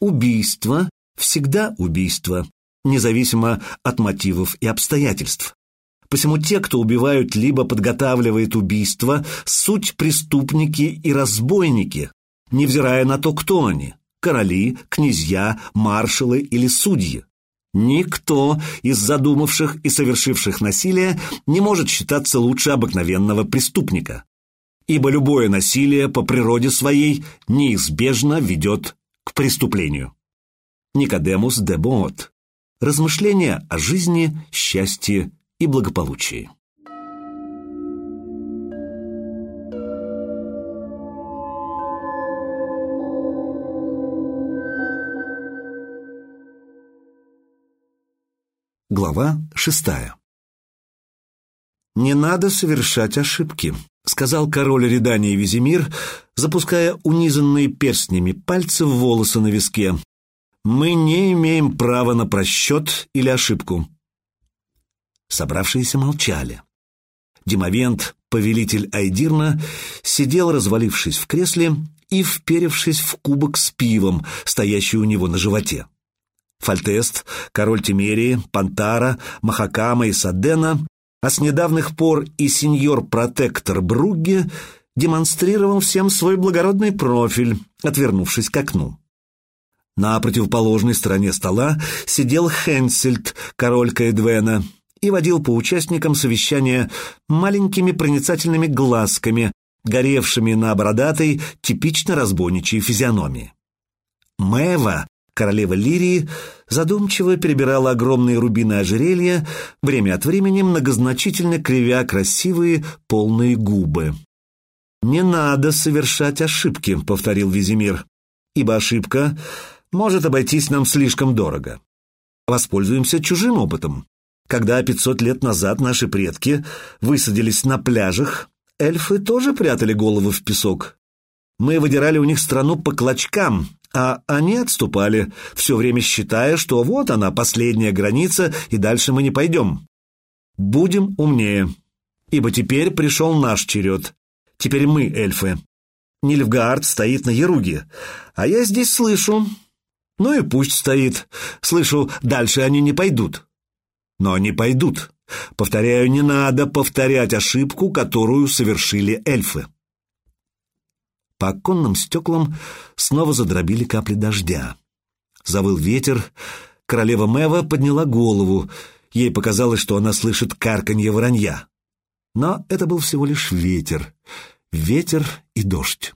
Убийство всегда убийство, независимо от мотивов и обстоятельств. Посему те, кто убивают либо подготавливает убийство, суть преступники и разбойники, невзирая на то, кто они – короли, князья, маршалы или судьи. Никто из задумавших и совершивших насилие не может считаться лучше обыкновенного преступника, ибо любое насилие по природе своей неизбежно ведет к преступлению. Никодемус де Бот. Размышления о жизни, счастье и благополучии. Глава шестая «Не надо совершать ошибки», — сказал король Редания Визимир, запуская унизанные перстнями пальцы в волосы на виске. «Мы не имеем права на просчет или ошибку». Собравшиеся молчали. Димовент, повелитель Айдирна, сидел, развалившись в кресле и вперевшись в кубок с пивом, стоящий у него на животе. Фальтест, король Тимерии, Пантара, Махакама и Садена, а с недавних пор и сеньор-протектор Бругге демонстрировал всем свой благородный профиль, отвернувшись к окну. На противоположной стороне стола сидел Хенсельд, король Каэдвена, и водил по участникам совещания маленькими проницательными глазками, горевшими на бородатой, типично разбойничьей физиономии. Мэва, королева Лирии, задумчиво перебирала огромные рубины ожерелья, время от времени многозначительно кривя красивые полные губы. «Не надо совершать ошибки», — повторил Визимир, «ибо ошибка может обойтись нам слишком дорого. Воспользуемся чужим опытом. Когда 500 лет назад наши предки высадились на пляжах, эльфы тоже прятали головы в песок. Мы выдирали у них страну по клочкам, а они отступали, все время считая, что вот она, последняя граница, и дальше мы не пойдем. Будем умнее, ибо теперь пришел наш черед. Теперь мы эльфы. Нильфгаард стоит на Яруге, а я здесь слышу. Ну и пусть стоит. Слышу, дальше они не пойдут но они пойдут. Повторяю, не надо повторять ошибку, которую совершили эльфы. По оконным стеклам снова задробили капли дождя. Завыл ветер, королева Мэва подняла голову, ей показалось, что она слышит карканье воронья. Но это был всего лишь ветер, ветер и дождь.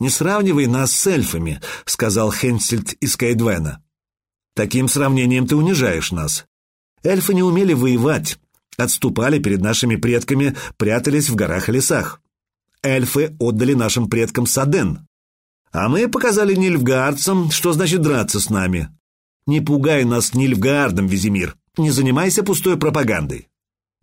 «Не сравнивай нас с эльфами», — сказал Хенсельд из Кайдвена. «Таким сравнением ты унижаешь нас. Эльфы не умели воевать, отступали перед нашими предками, прятались в горах и лесах. Эльфы отдали нашим предкам Саден. А мы показали нильфгаардцам, что значит драться с нами. Не пугай нас нильфгаардом, Визимир, не занимайся пустой пропагандой.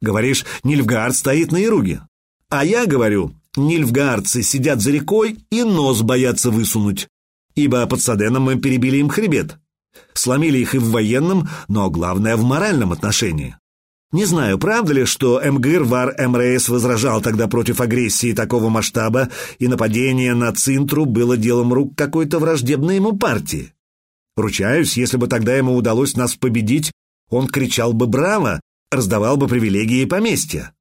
Говоришь, Нильфгаард стоит на Ируге. А я говорю, нильфгаардцы сидят за рекой и нос боятся высунуть, ибо под Саденом мы перебили им хребет. Сломили их и в военном, но главное в моральном отношении. Не знаю, правда ли, что МГИР Вар МРС возражал тогда против агрессии такого масштаба, и нападение на Цинтру было делом рук какой-то враждебной ему партии. Ручаюсь, если бы тогда ему удалось нас победить, он кричал бы «Браво!», раздавал бы привилегии и поместья.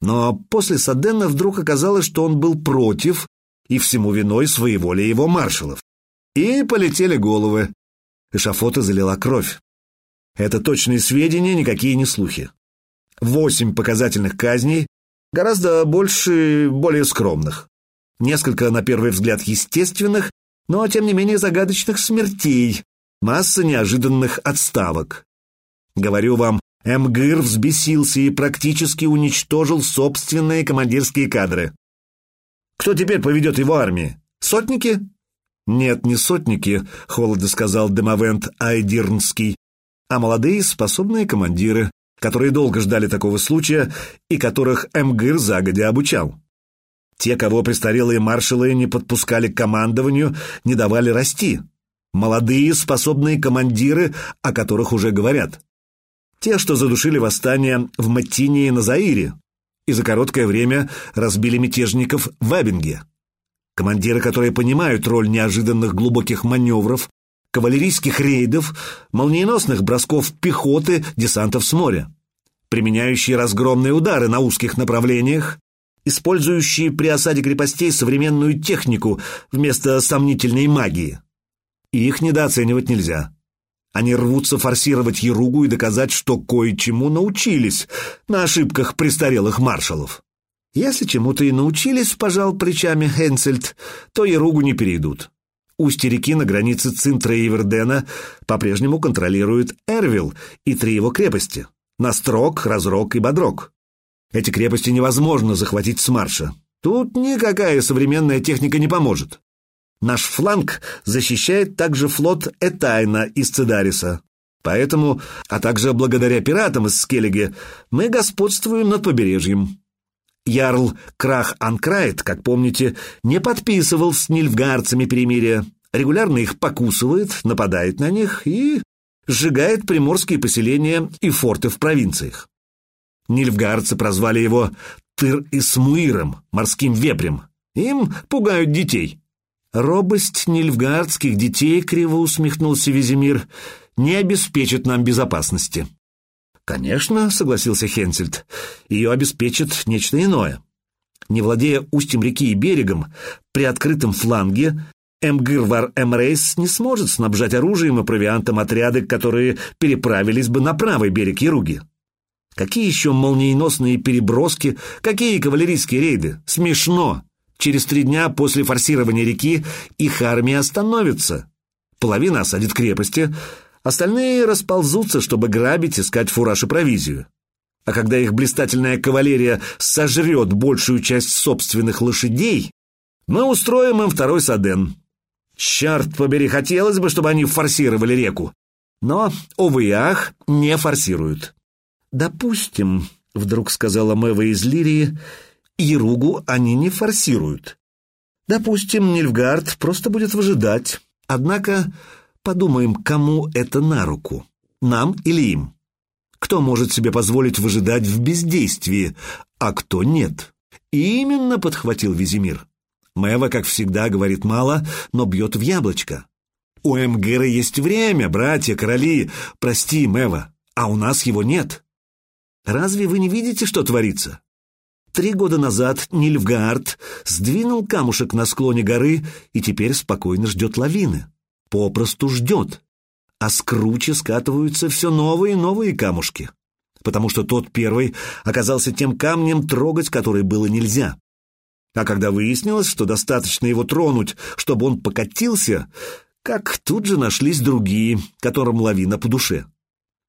Но после Садена вдруг оказалось, что он был против, и всему виной своеволия его маршалов. И полетели головы. Эшафота залила кровь. Это точные сведения, никакие не слухи. Восемь показательных казней, гораздо больше более скромных. Несколько, на первый взгляд, естественных, но, тем не менее, загадочных смертей, масса неожиданных отставок. Говорю вам, МГИР взбесился и практически уничтожил собственные командирские кадры. Кто теперь поведет его армии? Сотники? «Нет, не сотники», — холодно сказал Демовент Айдирнский, «а молодые способные командиры, которые долго ждали такого случая и которых МГИР загодя обучал. Те, кого престарелые маршалы не подпускали к командованию, не давали расти. Молодые способные командиры, о которых уже говорят. Те, что задушили восстание в Маттине и на Заире, и за короткое время разбили мятежников в Абинге. Командиры, которые понимают роль неожиданных глубоких маневров кавалерийских рейдов, молниеносных бросков пехоты, десантов с моря, применяющие разгромные удары на узких направлениях, использующие при осаде крепостей современную технику вместо сомнительной магии. И их недооценивать нельзя. Они рвутся форсировать Еругу и доказать, что кое-чему научились на ошибках престарелых маршалов. Если чему-то и научились, пожал плечами Хенцельд, то Еругу не перейдут. Устье реки на границе Цинтра и Вердена по-прежнему контролирует Эрвил и три его крепости – Настрок, Разрок и Бодрок. Эти крепости невозможно захватить с марша. Тут никакая современная техника не поможет. Наш фланг защищает также флот Этайна из Цедариса. Поэтому, а также благодаря пиратам из Скеллиге, мы господствуем над побережьем. Ярл Крах Анкрайт, как помните, не подписывал с нильфгаарцами перемирия, регулярно их покусывает, нападает на них и сжигает приморские поселения и форты в провинциях. Нильфгаарцы прозвали его Тыр-Исмуиром, морским вепрем. Им пугают детей. Робость нильфгаардских детей, криво усмехнулся Визимир, не обеспечит нам безопасности. «Конечно», — согласился Хенсельд, — «ее обеспечит нечто иное. Не владея устьем реки и берегом, при открытом фланге Эмгырвар Эмрейс не сможет снабжать оружием и провиантом отряды, которые переправились бы на правый берег Яруги. Какие еще молниеносные переброски, какие кавалерийские рейды? Смешно! Через три дня после форсирования реки их армия остановится. Половина осадит крепости, Остальные расползутся, чтобы грабить, искать фураж и провизию. А когда их блистательная кавалерия сожрет большую часть собственных лошадей, мы устроим им второй саден. Черт побери, хотелось бы, чтобы они форсировали реку. Но, увы ах, не форсируют. «Допустим», — вдруг сказала Мэва из Лирии, — «Еругу они не форсируют. Допустим, Нильфгард просто будет выжидать. Однако Подумаем, кому это на руку, нам или им? Кто может себе позволить выжидать в бездействии, а кто нет? Именно подхватил Визимир. Мэва, как всегда, говорит мало, но бьет в яблочко. У Эмгера есть время, братья, короли. Прости, Мэва, а у нас его нет. Разве вы не видите, что творится? Три года назад Нильфгаард сдвинул камушек на склоне горы и теперь спокойно ждет лавины попросту ждет, а с кручи скатываются все новые и новые камушки, потому что тот первый оказался тем камнем, трогать который было нельзя. А когда выяснилось, что достаточно его тронуть, чтобы он покатился, как тут же нашлись другие, которым лавина по душе.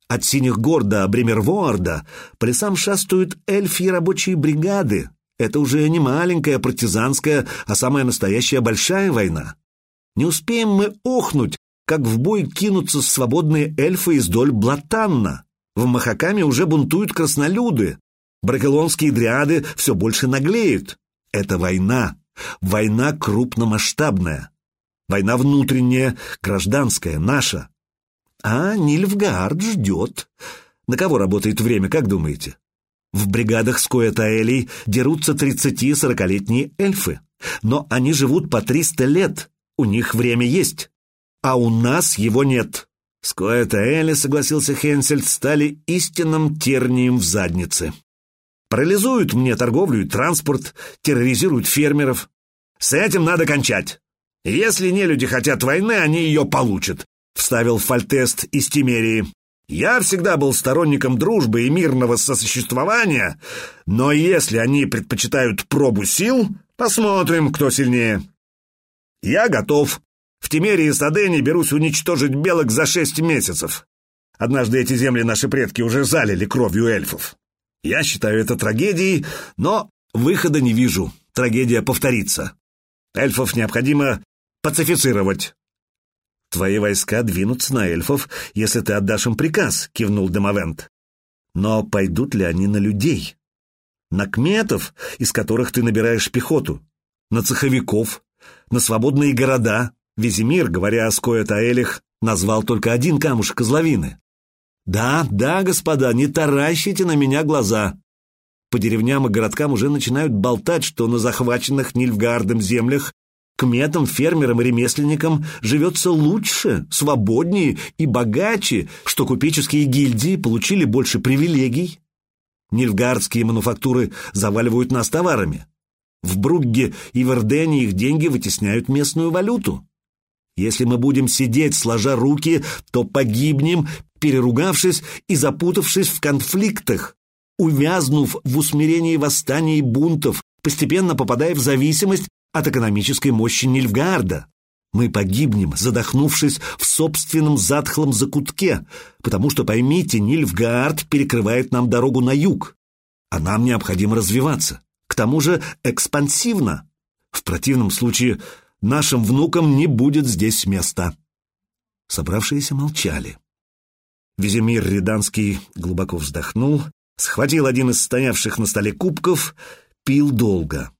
От Синих гор до Бремервоарда по лесам шастают эльфьи рабочие бригады. Это уже не маленькая партизанская, а самая настоящая большая война. Не успеем мы охнуть, как в бой кинутся свободные эльфы из доль Блатанна. В Махакаме уже бунтуют краснолюды. Бракелонские дриады все больше наглеют. Это война. Война крупномасштабная. Война внутренняя, гражданская, наша. А Нильфгаард ждет. На кого работает время, как думаете? В бригадах с Коэтаэлей дерутся 30-40-летние эльфы. Но они живут по 300 лет. У них время есть, а у нас его нет. Скоэта Элли, согласился Хенсельд, стали истинным тернием в заднице. Парализуют мне торговлю и транспорт, терроризируют фермеров. С этим надо кончать. Если не люди хотят войны, они ее получат, вставил Фальтест из Тимерии. Я всегда был сторонником дружбы и мирного сосуществования, но если они предпочитают пробу сил, посмотрим, кто сильнее. «Я готов. В Тимере и Садене берусь уничтожить белок за шесть месяцев. Однажды эти земли наши предки уже залили кровью эльфов. Я считаю это трагедией, но выхода не вижу. Трагедия повторится. Эльфов необходимо пацифицировать». «Твои войска двинутся на эльфов, если ты отдашь им приказ», — кивнул Демовент. «Но пойдут ли они на людей? На кметов, из которых ты набираешь пехоту? На цеховиков? На свободные города. Визимир, говоря о Скоя-Таэлях, назвал только один камушек из лавины. Да, да, господа, не таращите на меня глаза. По деревням и городкам уже начинают болтать, что на захваченных Нильфгардом землях кметам, фермерам и ремесленникам живется лучше, свободнее и богаче, что купеческие гильдии получили больше привилегий. Нильфгардские мануфактуры заваливают нас товарами. В Бругге и Вердене их деньги вытесняют местную валюту. Если мы будем сидеть, сложа руки, то погибнем, переругавшись и запутавшись в конфликтах, увязнув в усмирении восстаний и бунтов, постепенно попадая в зависимость от экономической мощи Нильфгаарда. Мы погибнем, задохнувшись в собственном затхлом закутке, потому что, поймите, Нильфгаард перекрывает нам дорогу на юг, а нам необходимо развиваться, к тому же экспансивно. В противном случае нашим внукам не будет здесь места. Собравшиеся молчали. Визимир Риданский глубоко вздохнул, схватил один из стоявших на столе кубков, пил долго.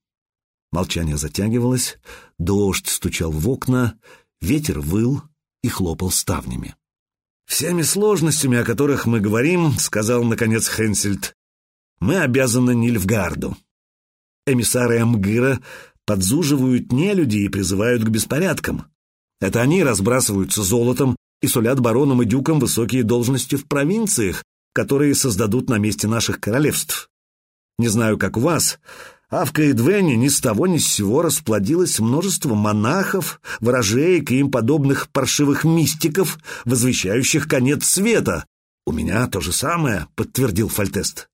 Молчание затягивалось, дождь стучал в окна, ветер выл и хлопал ставнями. «Всеми сложностями, о которых мы говорим, — сказал, наконец, Хенсельд, — мы обязаны Нильфгарду. Эмиссары Амгыра подзуживают нелюди и призывают к беспорядкам. Это они разбрасываются золотом и сулят баронам и дюкам высокие должности в провинциях, которые создадут на месте наших королевств. Не знаю, как у вас, а в Каэдвене ни с того ни с сего расплодилось множество монахов, ворожеек и им подобных паршивых мистиков, возвещающих конец света. «У меня то же самое», — подтвердил Фальтест.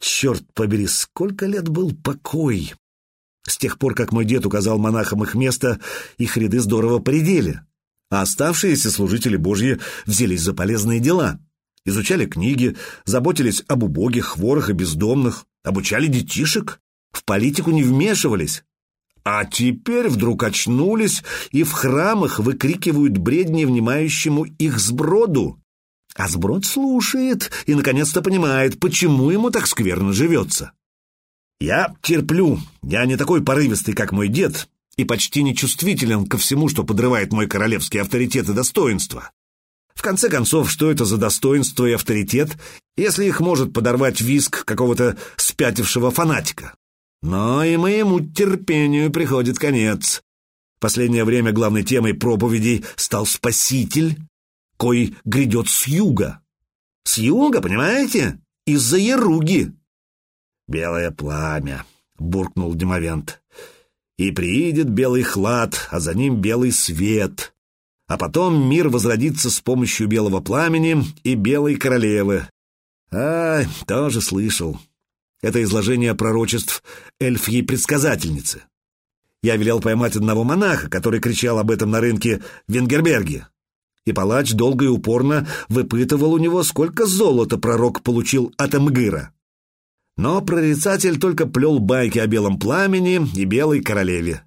«Черт побери, сколько лет был покой!» С тех пор, как мой дед указал монахам их место, их ряды здорово поредели, а оставшиеся служители Божьи взялись за полезные дела. Изучали книги, заботились об убогих, хворых и бездомных, обучали детишек, в политику не вмешивались. А теперь вдруг очнулись и в храмах выкрикивают бредни внимающему их сброду. А сброд слушает и наконец-то понимает, почему ему так скверно живется. Я терплю, я не такой порывистый, как мой дед, и почти не чувствителен ко всему, что подрывает мой королевский авторитет и достоинство. В конце концов, что это за достоинство и авторитет, если их может подорвать виск какого-то спятившего фанатика? Но и моему терпению приходит конец. Последнее время главной темой проповедей стал Спаситель, кой грядет с юга. С юга, понимаете? Из-за Яруги. «Белое пламя», — буркнул Демовент. «И приидет белый хлад, а за ним белый свет. А потом мир возродится с помощью белого пламени и белой королевы. А, тоже слышал. Это изложение пророчеств эльфьей предсказательницы. Я велел поймать одного монаха, который кричал об этом на рынке в Венгерберге. И палач долго и упорно выпытывал у него, сколько золота пророк получил от Эмгыра. Но прорицатель только плел байки о белом пламени и белой королеве.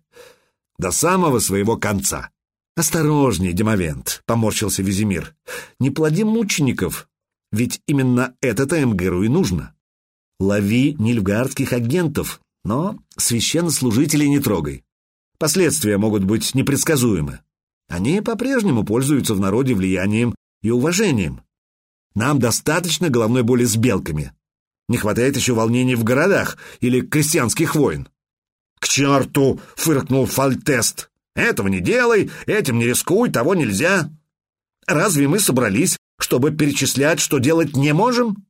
До самого своего конца. «Осторожней, Демовент», — поморщился Визимир. «Не плоди мучеников, ведь именно это-то Эмгыру и нужно». Лови нильфгардских агентов, но священнослужителей не трогай. Последствия могут быть непредсказуемы. Они по-прежнему пользуются в народе влиянием и уважением. Нам достаточно головной боли с белками. Не хватает еще волнений в городах или крестьянских войн. «К черту!» — фыркнул Фальтест. «Этого не делай, этим не рискуй, того нельзя. Разве мы собрались, чтобы перечислять, что делать не можем?»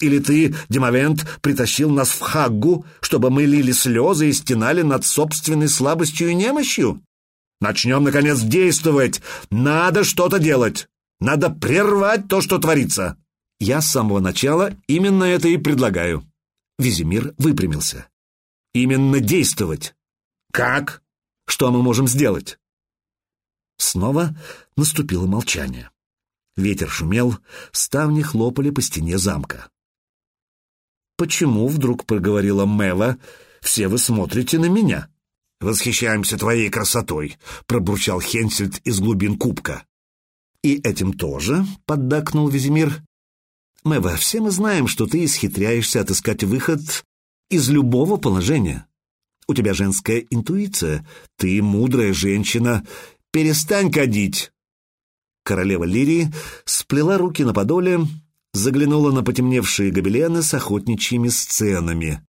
Или ты, Демовент, притащил нас в Хаггу, чтобы мы лили слезы и стенали над собственной слабостью и немощью? Начнем, наконец, действовать. Надо что-то делать. Надо прервать то, что творится. Я с самого начала именно это и предлагаю. Визимир выпрямился. Именно действовать. Как? Что мы можем сделать? Снова наступило молчание. Ветер шумел, ставни хлопали по стене замка. «Почему?» — вдруг проговорила Мэва. «Все вы смотрите на меня». «Восхищаемся твоей красотой», — пробурчал Хенсельд из глубин кубка. «И этим тоже», — поддакнул Визимир. «Мэва, все мы знаем, что ты исхитряешься отыскать выход из любого положения. У тебя женская интуиция, ты мудрая женщина. Перестань кадить!» Королева Лирии сплела руки на подоле заглянула на потемневшие гобелены с охотничьими сценами.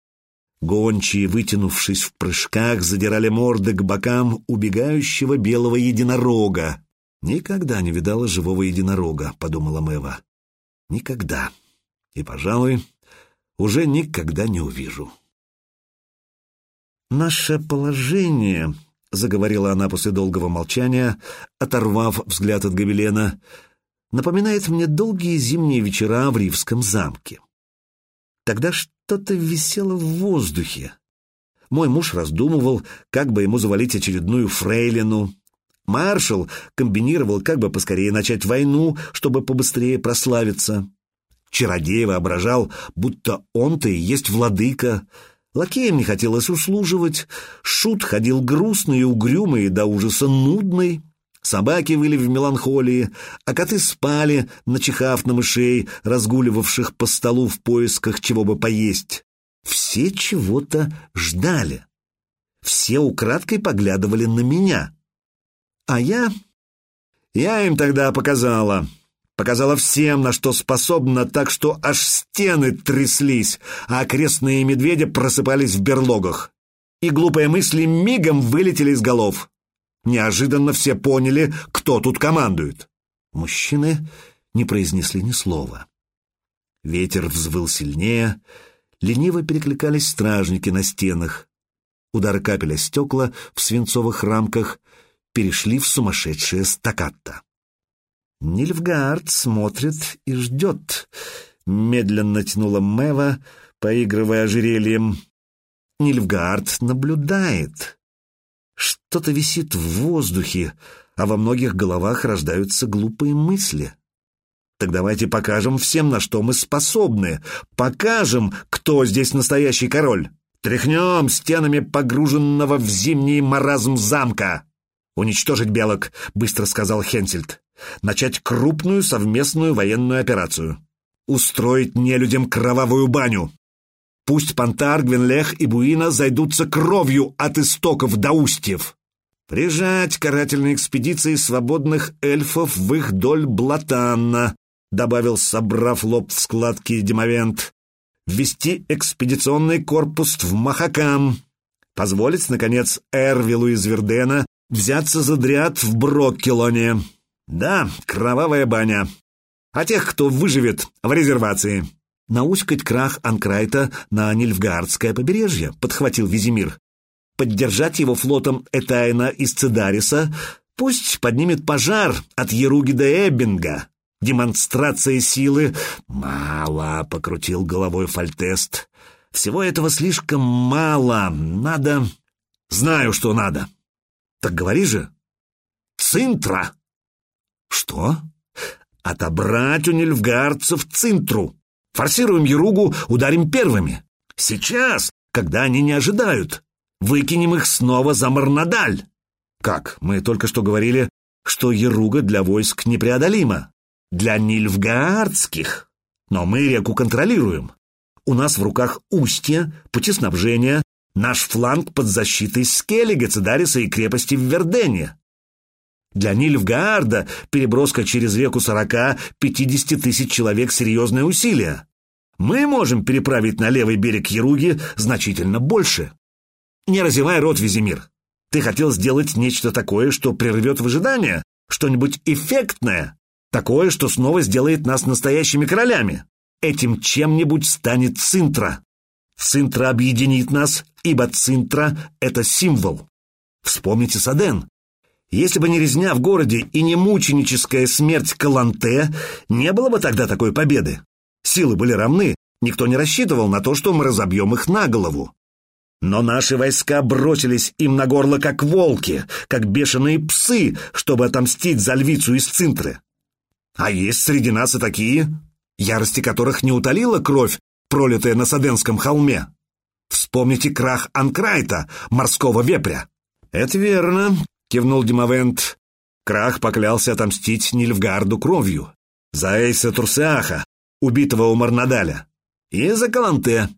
Гончие, вытянувшись в прыжках, задирали морды к бокам убегающего белого единорога. «Никогда не видала живого единорога», — подумала Мэва. «Никогда. И, пожалуй, уже никогда не увижу». «Наше положение», — заговорила она после долгого молчания, оторвав взгляд от гобелена, — «напоминает мне долгие зимние вечера в Ривском замке. Тогда что-то висело в воздухе. Мой муж раздумывал, как бы ему завалить очередную фрейлину. Маршал комбинировал, как бы поскорее начать войну, чтобы побыстрее прославиться. Чародей воображал, будто он-то и есть владыка. Лакеям не хотелось услуживать. Шут ходил грустный и угрюмый, до ужаса нудный. Собаки выли в меланхолии, а коты спали, начихав на мышей, разгуливавших по столу в поисках чего бы поесть. Все чего-то ждали. Все украдкой поглядывали на меня. А я... Я им тогда показала. Показала всем, на что способна, так что аж стены тряслись, а окрестные медведи просыпались в берлогах. И глупые мысли мигом вылетели из голов. Неожиданно все поняли, кто тут командует. Мужчины не произнесли ни слова. Ветер взвыл сильнее, лениво перекликались стражники на стенах. Удары капеля стекла в свинцовых рамках перешли в сумасшедшее стаккатто. Нильфгаард смотрит и ждет, медленно тянула Мэва, поигрывая ожерельем. Нильфгаард наблюдает. Что-то висит в воздухе, а во многих головах рождаются глупые мысли. Так давайте покажем всем, на что мы способны. Покажем, кто здесь настоящий король. Тряхнем стенами погруженного в зимний маразм замка. «Уничтожить белок», — быстро сказал Хенсельд. «Начать крупную совместную военную операцию. Устроить нелюдям кровавую баню. Пусть Пантар, Гвенлех и Буина зайдутся кровью от истоков до устьев. Прижать карательные экспедиции свободных эльфов в их доль Блатанна, добавил, собрав лоб в складки Демовент. Ввести экспедиционный корпус в Махакам. Позволить, наконец, Эрвилу из Вердена взяться за дряд в Броккелоне. Да, кровавая баня. А тех, кто выживет в резервации науськать крах Анкрайта на Нильфгаардское побережье, подхватил Визимир. Поддержать его флотом Этайна из Цидариса, пусть поднимет пожар от Еруги до Эббинга. Демонстрация силы... Мало, покрутил головой Фальтест. Всего этого слишком мало. Надо... Знаю, что надо. Так говори же. Цинтра. Что? Отобрать у нильфгардцев Цинтру. Форсируем Еругу, ударим первыми. Сейчас, когда они не ожидают. Выкинем их снова за Марнадаль. Как? Мы только что говорили, что Еруга для войск непреодолима. Для нильфгаардских. Но мы реку контролируем. У нас в руках устье, пути снабжения, наш фланг под защитой Скеллига, Цедариса и крепости в Вердене. Для Нильфгаарда переброска через реку сорока, пятидесяти тысяч человек — серьезное усилие. Мы можем переправить на левый берег Яруги значительно больше. Не разевай рот, Визимир. Ты хотел сделать нечто такое, что прервет в ожидание, что-нибудь эффектное, такое, что снова сделает нас настоящими королями. Этим чем-нибудь станет Цинтра. Цинтра объединит нас, ибо Цинтра — это символ. Вспомните Саден. Если бы не резня в городе и не мученическая смерть Каланте, не было бы тогда такой победы. Силы были равны, никто не рассчитывал на то, что мы разобьем их на голову. Но наши войска бросились им на горло, как волки, как бешеные псы, чтобы отомстить за львицу из Цинтры. А есть среди нас и такие, ярости которых не утолила кровь, пролитая на Саденском холме. Вспомните крах Анкрайта, морского вепря. Это верно, кивнул Димовент. Крах поклялся отомстить Нильфгарду кровью. За Эйса Турсеаха, убитого у Марнадаля. И за Каланте.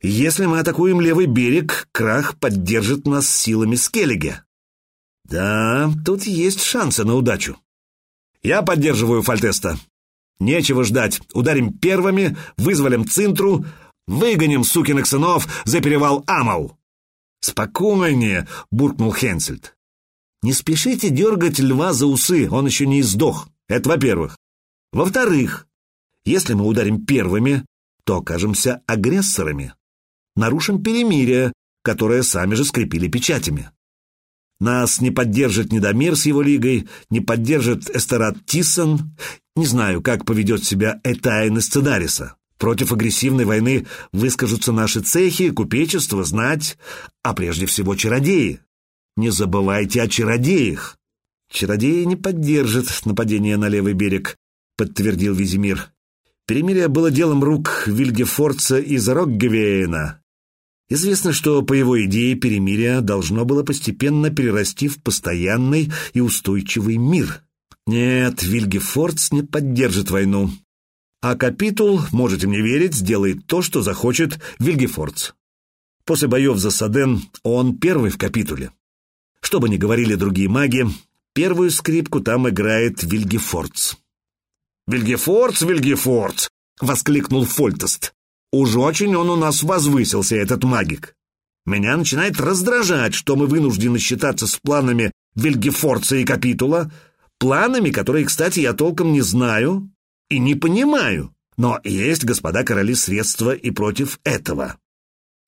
Если мы атакуем левый берег, Крах поддержит нас силами Скеллиге. Да, тут есть шансы на удачу. Я поддерживаю Фальтеста. Нечего ждать. Ударим первыми, вызволим Цинтру, Выгоним сукиных сынов за перевал Амал!» «Спокойнее!» — буркнул Хенсельд. «Не спешите дергать льва за усы, он еще не издох. Это во-первых. Во-вторых, если мы ударим первыми, то окажемся агрессорами. Нарушим перемирие, которое сами же скрепили печатями. Нас не поддержит Недомир с его лигой, не поддержит Эстерат Тисон. Не знаю, как поведет себя Этайн из Цедариса. Против агрессивной войны выскажутся наши цехи, купечество, знать, а прежде всего чародеи. Не забывайте о чародеях. Чародеи не поддержат нападение на левый берег, подтвердил Визимир. Перемирие было делом рук Вильгефорца из Рокгвейна. Известно, что по его идее перемирие должно было постепенно перерасти в постоянный и устойчивый мир. Нет, Вильгефорц не поддержит войну. А капитул, можете мне верить, сделает то, что захочет Вильгефордс. После боев за Саден он первый в капитуле. Что бы ни говорили другие маги, первую скрипку там играет Вильгефордс. «Вильгефордс, Вильгефордс!» — воскликнул Фольтест. «Уж очень он у нас возвысился, этот магик. Меня начинает раздражать, что мы вынуждены считаться с планами Вильгефордса и Капитула, планами, которые, кстати, я толком не знаю, и не понимаю, но есть, господа короли, средства и против этого.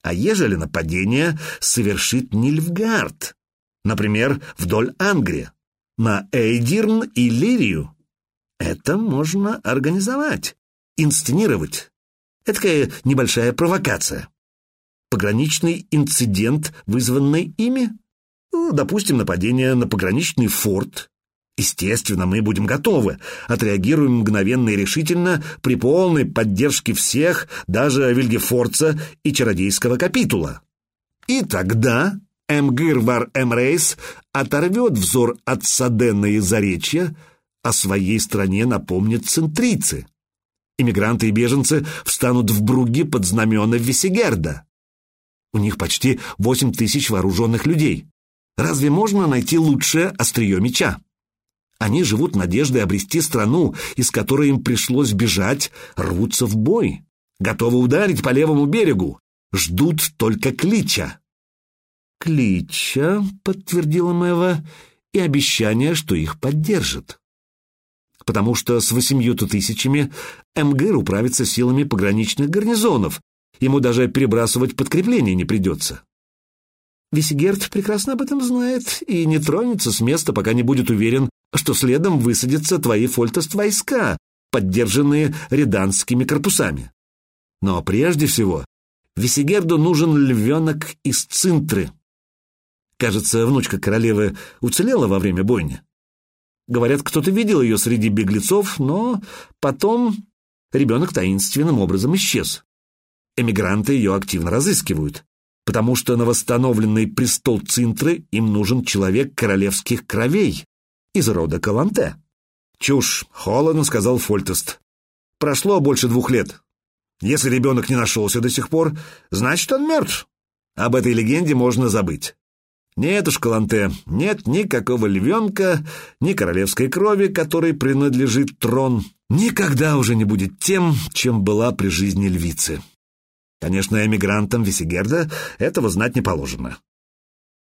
А ежели нападение совершит Нильфгард, например, вдоль Ангри, на Эйдирн и Лирию, это можно организовать, инсценировать. Это такая небольшая провокация. Пограничный инцидент, вызванный ими? Ну, допустим, нападение на пограничный форт Естественно, мы будем готовы, отреагируем мгновенно и решительно при полной поддержке всех, даже Вильгефорца и Чародейского капитула. И тогда Эмгир Вар Эмрейс оторвет взор от Садена и Заречья, о своей стране напомнят центрицы. Иммигранты и беженцы встанут в Бруги под знамена Весигерда. У них почти восемь тысяч вооруженных людей. Разве можно найти лучшее острие меча? Они живут надеждой обрести страну, из которой им пришлось бежать, рвутся в бой, готовы ударить по левому берегу, ждут только клича. «Клича», — подтвердила Мэва, — «и обещание, что их поддержат» потому что с восемью-то тысячами МГР управится силами пограничных гарнизонов, ему даже перебрасывать подкрепление не придется. Висигерт прекрасно об этом знает и не тронется с места, пока не будет уверен, что следом высадятся твои фольтост-войска, поддержанные реданскими корпусами. Но прежде всего, Весигерду нужен львенок из Цинтры. Кажется, внучка королевы уцелела во время бойни. Говорят, кто-то видел ее среди беглецов, но потом ребенок таинственным образом исчез. Эмигранты ее активно разыскивают, потому что на восстановленный престол Цинтры им нужен человек королевских кровей, из рода Каланте. «Чушь!» — холодно сказал Фольтест. «Прошло больше двух лет. Если ребенок не нашелся до сих пор, значит, он мертв. Об этой легенде можно забыть. Нет уж, Каланте, нет никакого львенка, ни королевской крови, которой принадлежит трон. Никогда уже не будет тем, чем была при жизни львицы. Конечно, эмигрантам Весигерда этого знать не положено.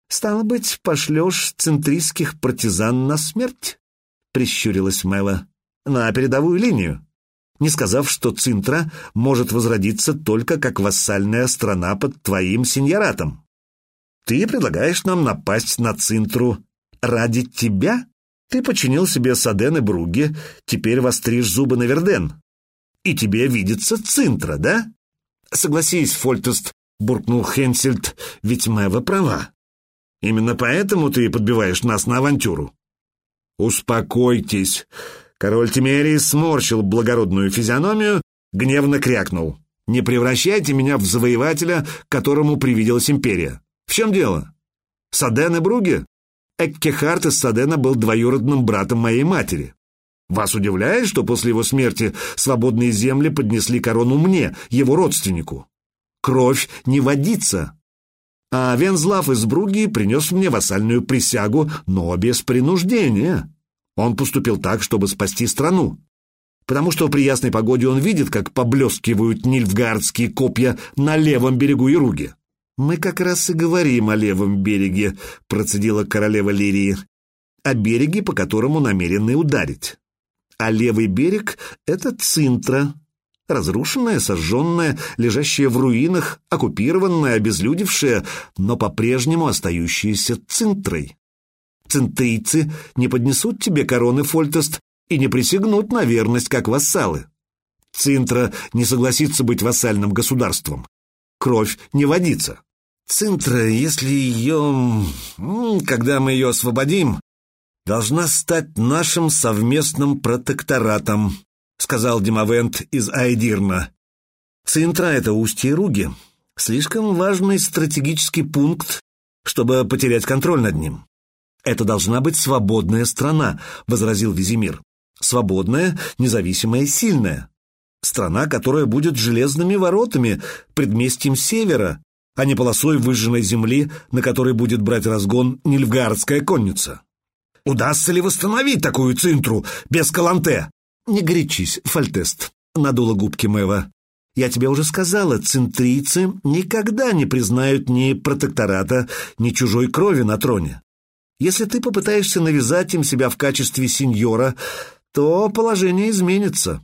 «Стало быть, пошлешь центристских партизан на смерть?» — прищурилась Мэла. «На передовую линию, не сказав, что Цинтра может возродиться только как вассальная страна под твоим сеньоратом. Ты предлагаешь нам напасть на Цинтру ради тебя? Ты починил себе Саден и Бруги, теперь востришь зубы на Верден. И тебе видится Цинтра, да?» «Согласись, Фольтест», — буркнул Хенсельд, — «ведь Мэва права. Именно поэтому ты подбиваешь нас на авантюру?» «Успокойтесь!» Король Тимерий сморщил благородную физиономию, гневно крякнул. «Не превращайте меня в завоевателя, которому привиделась империя. В чем дело? Саден и Бруги? Эккехарт из Садена был двоюродным братом моей матери. Вас удивляет, что после его смерти свободные земли поднесли корону мне, его родственнику? Кровь не водится, а Вензлав из Бруги принес мне вассальную присягу, но без принуждения. Он поступил так, чтобы спасти страну. потому что при ясной погоде он видит, как поблескивают нильфгардские копья на левом берегу Ируги. «Мы как раз и говорим о левом береге», — процедила королева Лирии, «о береге, по которому намерены ударить. А левый берег — это Цинтра, разрушенная, сожженная, лежащая в руинах, оккупированная, обезлюдевшая, но по-прежнему остающаяся Цинтрой. Цинтрийцы не поднесут тебе короны, Фольтест, и не присягнут на верность, как вассалы. Цинтра не согласится быть вассальным государством. Кровь не водится. Цинтра, если ее... Когда мы ее освободим, должна стать нашим совместным протекторатом, сказал Димовент из Айдирна. Цинтра — это устье Руги. Слишком важный стратегический пункт, чтобы потерять контроль над ним. «Это должна быть свободная страна», — возразил Визимир. «Свободная, независимая, сильная. Страна, которая будет железными воротами, предместьем севера, а не полосой выжженной земли, на которой будет брать разгон Нильфгардская конница. Удастся ли восстановить такую цинтру без Каланте? Не горячись, Фальтест, надула губки Мэва. Я тебе уже сказала, центрийцы никогда не признают ни протектората, ни чужой крови на троне. Если ты попытаешься навязать им себя в качестве сеньора, то положение изменится.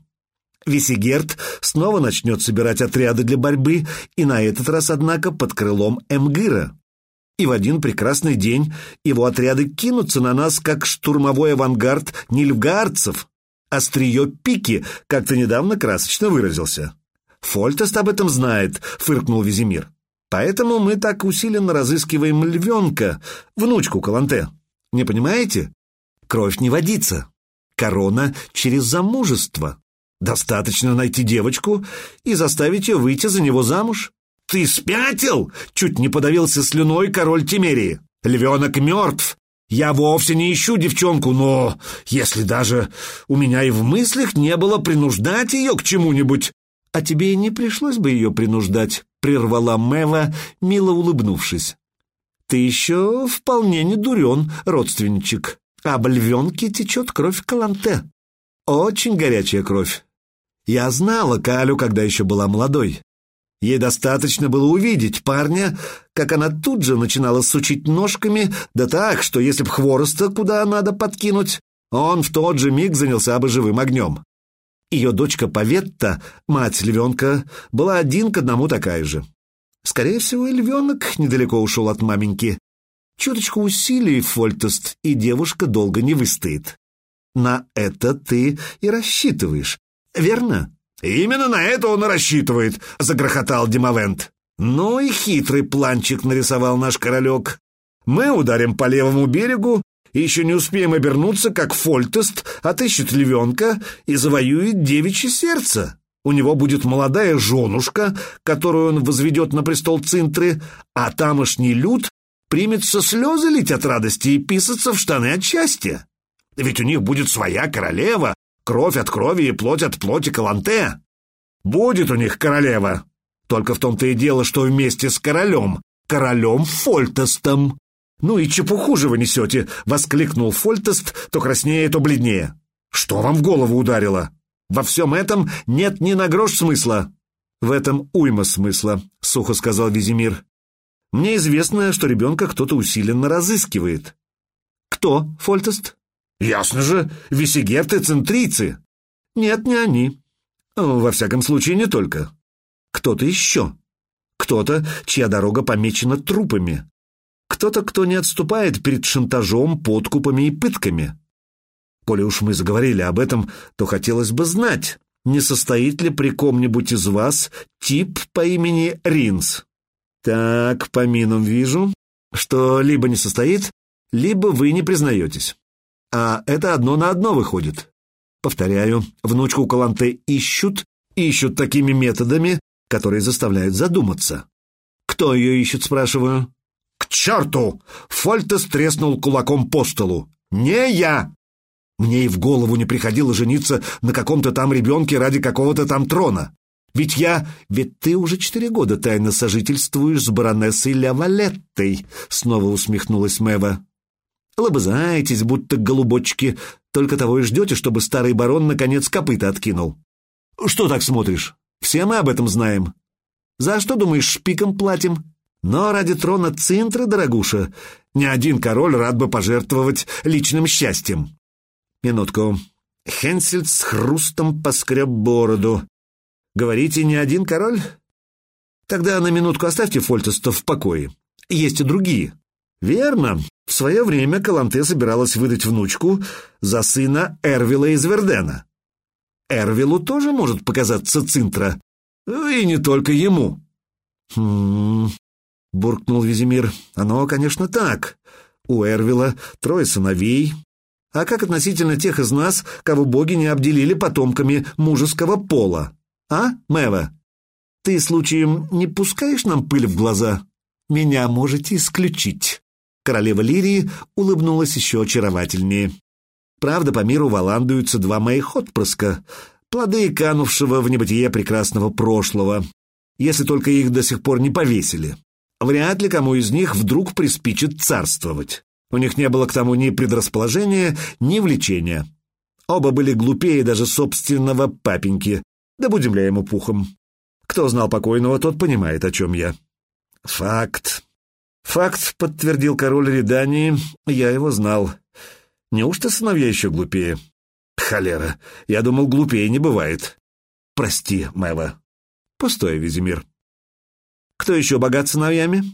Висигерт снова начнет собирать отряды для борьбы, и на этот раз, однако, под крылом Эмгыра. И в один прекрасный день его отряды кинутся на нас, как штурмовой авангард нильфгаарцев, острие пики, как ты недавно красочно выразился. Фольтест об этом знает, фыркнул Визимир. Поэтому мы так усиленно разыскиваем львенка, внучку Каланте. Не понимаете? Кровь не водится. Корона через замужество. Достаточно найти девочку и заставить ее выйти за него замуж. Ты спятил? Чуть не подавился слюной король Тимерии. Львенок мертв. Я вовсе не ищу девчонку, но если даже у меня и в мыслях не было принуждать ее к чему-нибудь, а тебе и не пришлось бы ее принуждать, прервала Мэва, мило улыбнувшись. Ты еще вполне не дурен, родственничек. Об львенке течет кровь Каланте. Очень горячая кровь. Я знала Калю, когда еще была молодой. Ей достаточно было увидеть парня, как она тут же начинала сучить ножками, да так, что если б хвороста куда надо подкинуть, он в тот же миг занялся бы живым огнем. Ее дочка Паветта, мать львенка, была один к одному такая же. Скорее всего, и львенок недалеко ушел от маменьки. Чуточку усилий, Фольтест, и девушка долго не выстоит. На это ты и рассчитываешь, верно?» «Именно на это он и рассчитывает», — загрохотал Димовент. «Ну и хитрый планчик нарисовал наш королек. Мы ударим по левому берегу, и еще не успеем обернуться, как Фольтест отыщет львенка и завоюет девичье сердце. У него будет молодая женушка, которую он возведет на престол Цинтры, а тамошний люд примется слезы лить от радости и писаться в штаны от счастья. Ведь у них будет своя королева, Кровь от крови и плоть от плоти Каланте. Будет у них королева. Только в том-то и дело, что вместе с королем, королем Фольтестом. «Ну и чепуху же вы несете!» — воскликнул Фольтест, то краснее, то бледнее. «Что вам в голову ударило? Во всем этом нет ни на грош смысла». «В этом уйма смысла», — сухо сказал Визимир. «Мне известно, что ребенка кто-то усиленно разыскивает». «Кто, Фольтест?» Ясно же, висигерты центрийцы. Нет, не они. Во всяком случае, не только. Кто-то еще. Кто-то, чья дорога помечена трупами. Кто-то, кто не отступает перед шантажом, подкупами и пытками. Коли уж мы заговорили об этом, то хотелось бы знать, не состоит ли при ком-нибудь из вас тип по имени Ринс. Так, по минам вижу, что либо не состоит, либо вы не признаетесь. А это одно на одно выходит. Повторяю, внучку Каланте ищут, ищут такими методами, которые заставляют задуматься. Кто ее ищет, спрашиваю? К черту! Фольтес треснул кулаком по столу. Не я! Мне и в голову не приходило жениться на каком-то там ребенке ради какого-то там трона. Ведь я... Ведь ты уже четыре года тайно сожительствуешь с баронессой Лявалеттой, снова усмехнулась Мэва. Лобызаетесь, будто голубочки, только того и ждете, чтобы старый барон наконец копыта откинул. Что так смотришь? Все мы об этом знаем. За что, думаешь, шпиком платим? Но ради трона Цинтры, дорогуша, ни один король рад бы пожертвовать личным счастьем. Минутку. Хенсельд с хрустом поскреб бороду. Говорите, ни один король? Тогда на минутку оставьте Фольтеста в покое. Есть и другие. Верно. В свое время Каланте собиралась выдать внучку за сына Эрвила из Вердена. Эрвилу тоже может показаться Цинтра. И не только ему. Хм, буркнул Визимир. Оно, конечно, так. У Эрвила трое сыновей. А как относительно тех из нас, кого боги не обделили потомками мужеского пола? А, Мэва? Ты, случаем, не пускаешь нам пыль в глаза? Меня можете исключить. Королева Лирии улыбнулась еще очаровательнее. Правда, по миру валандуются два моих отпрыска, плоды канувшего в небытие прекрасного прошлого, если только их до сих пор не повесили. Вряд ли кому из них вдруг приспичит царствовать. У них не было к тому ни предрасположения, ни влечения. Оба были глупее даже собственного папеньки, да будем ли ему пухом. Кто знал покойного, тот понимает, о чем я. Факт. Факт, подтвердил король Редании, я его знал. Неужто сыновья еще глупее? Холера, я думал, глупее не бывает. Прости, Мэва. Пустой, Визимир. Кто еще богат сыновьями?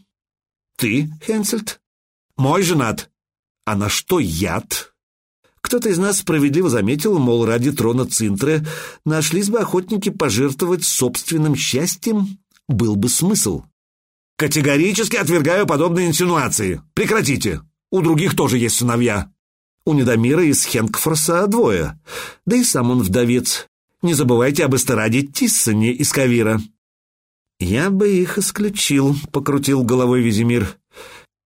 Ты, Хенсельд? Мой женат. А на что яд? Кто-то из нас справедливо заметил, мол, ради трона Цинтры нашлись бы охотники пожертвовать собственным счастьем, был бы смысл. Категорически отвергаю подобные инсинуации. Прекратите. У других тоже есть сыновья. У Недомира из Хенкфорса двое. Да и сам он вдовец. Не забывайте об эстраде Тиссоне из Кавира. Я бы их исключил, покрутил головой Визимир.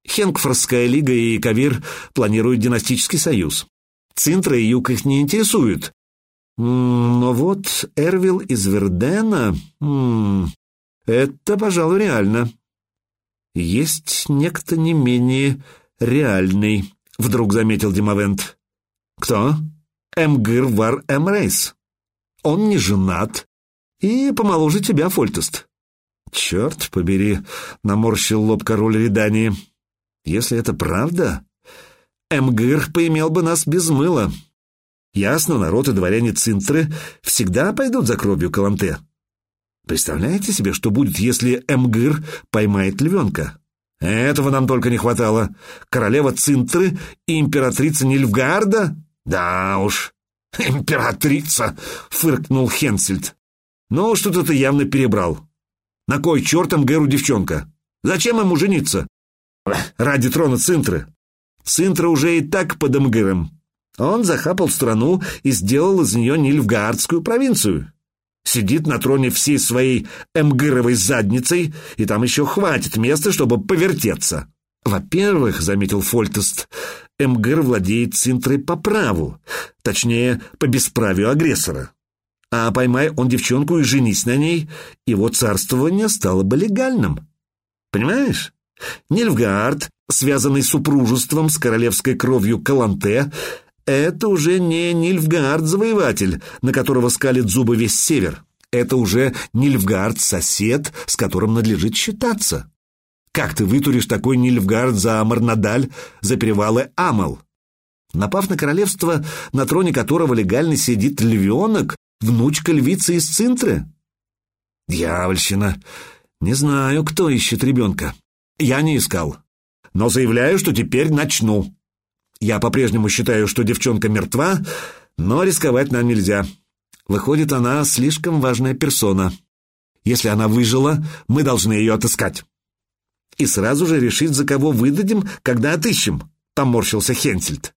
Хенкфорская лига и Кавир планируют династический союз. Цинтра и Юг их не интересуют. Но вот Эрвил из Вердена... Это, пожалуй, реально есть некто не менее реальный, вдруг заметил Димовент. Кто? Эмгир Вар Эмрейс. Он не женат и помоложе тебя, Фольтест. Черт побери, наморщил лоб король Редании. Если это правда, Эмгир поимел бы нас без мыла. Ясно, народ и дворяне Цинтры всегда пойдут за кровью Каланте. Представляете себе, что будет, если Эмгыр поймает львенка? Этого нам только не хватало. Королева Цинтры и императрица Нильфгаарда? Да уж. Императрица, фыркнул Хенсельд. Ну, что-то ты явно перебрал. На кой черт Эмгэру девчонка? Зачем ему жениться? Ради трона Цинтры. Цинтра уже и так под Эмгыром. Он захапал страну и сделал из нее Нильфгаардскую провинцию сидит на троне всей своей эмгыровой задницей, и там еще хватит места, чтобы повертеться. Во-первых, заметил Фольтест, Эмгыр владеет Цинтрой по праву, точнее, по бесправию агрессора. А поймай он девчонку и женись на ней, его царствование стало бы легальным. Понимаешь? Нильфгаард, связанный супружеством с королевской кровью Каланте, это уже не Нильфгаард-завоеватель, на которого скалит зубы весь север. Это уже Нильфгаард-сосед, с которым надлежит считаться. Как ты вытуришь такой Нильфгаард за Марнадаль, за перевалы Амал? Напав на королевство, на троне которого легально сидит львенок, внучка львицы из Цинтры? Дьявольщина. Не знаю, кто ищет ребенка. Я не искал. Но заявляю, что теперь начну. Я по-прежнему считаю, что девчонка мертва, но рисковать нам нельзя. Выходит, она слишком важная персона. Если она выжила, мы должны ее отыскать. И сразу же решить, за кого выдадим, когда отыщем, — поморщился Хенсельд.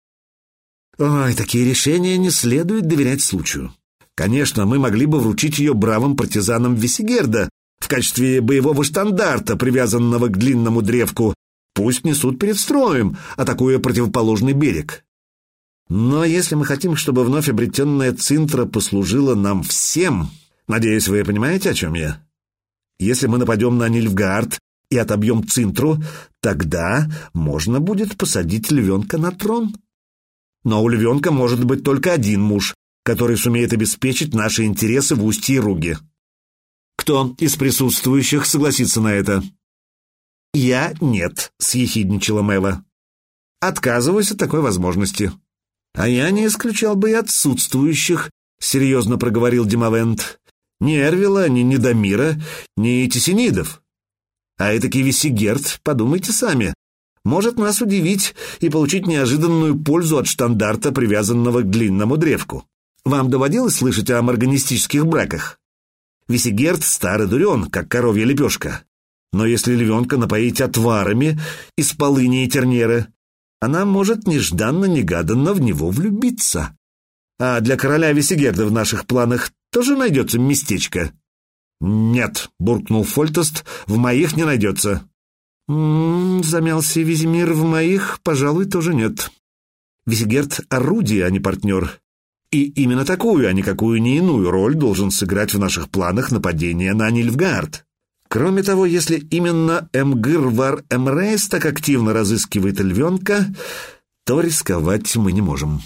Ой, такие решения не следует доверять случаю. Конечно, мы могли бы вручить ее бравым партизанам Весигерда в качестве боевого штандарта, привязанного к длинному древку, Пусть несут перед строем, атакуя противоположный берег. Но если мы хотим, чтобы вновь обретенная Цинтра послужила нам всем, надеюсь, вы понимаете, о чем я? Если мы нападем на Нильфгаард, и отобьем Цинтру, тогда можно будет посадить львенка на трон. Но у львенка может быть только один муж, который сумеет обеспечить наши интересы в устье Руги. Кто из присутствующих согласится на это? «Я нет», — съехидничала Мэва. «Отказываюсь от такой возможности». «А я не исключал бы и отсутствующих», — серьезно проговорил Димовент. «Ни Эрвила, ни Недомира, ни Тесенидов. А этакий Весигерт, подумайте сами, может нас удивить и получить неожиданную пользу от штандарта, привязанного к длинному древку. Вам доводилось слышать о морганистических браках? Весигерт старый дурен, как коровья лепешка. Но если львенка напоить отварами из полыни и тернеры, она может нежданно-негаданно в него влюбиться. А для короля Весигерда в наших планах тоже найдется местечко. «Нет», — буркнул Фольтест, — «в моих не найдется». «М -м, замялся Визимир, в моих, пожалуй, тоже нет. Визигерт — орудие, а не партнер. И именно такую, а никакую не иную роль должен сыграть в наших планах нападения на Нильфгард. Кроме того, если именно Эмгыр Эмрейс так активно разыскивает львенка, то рисковать мы не можем.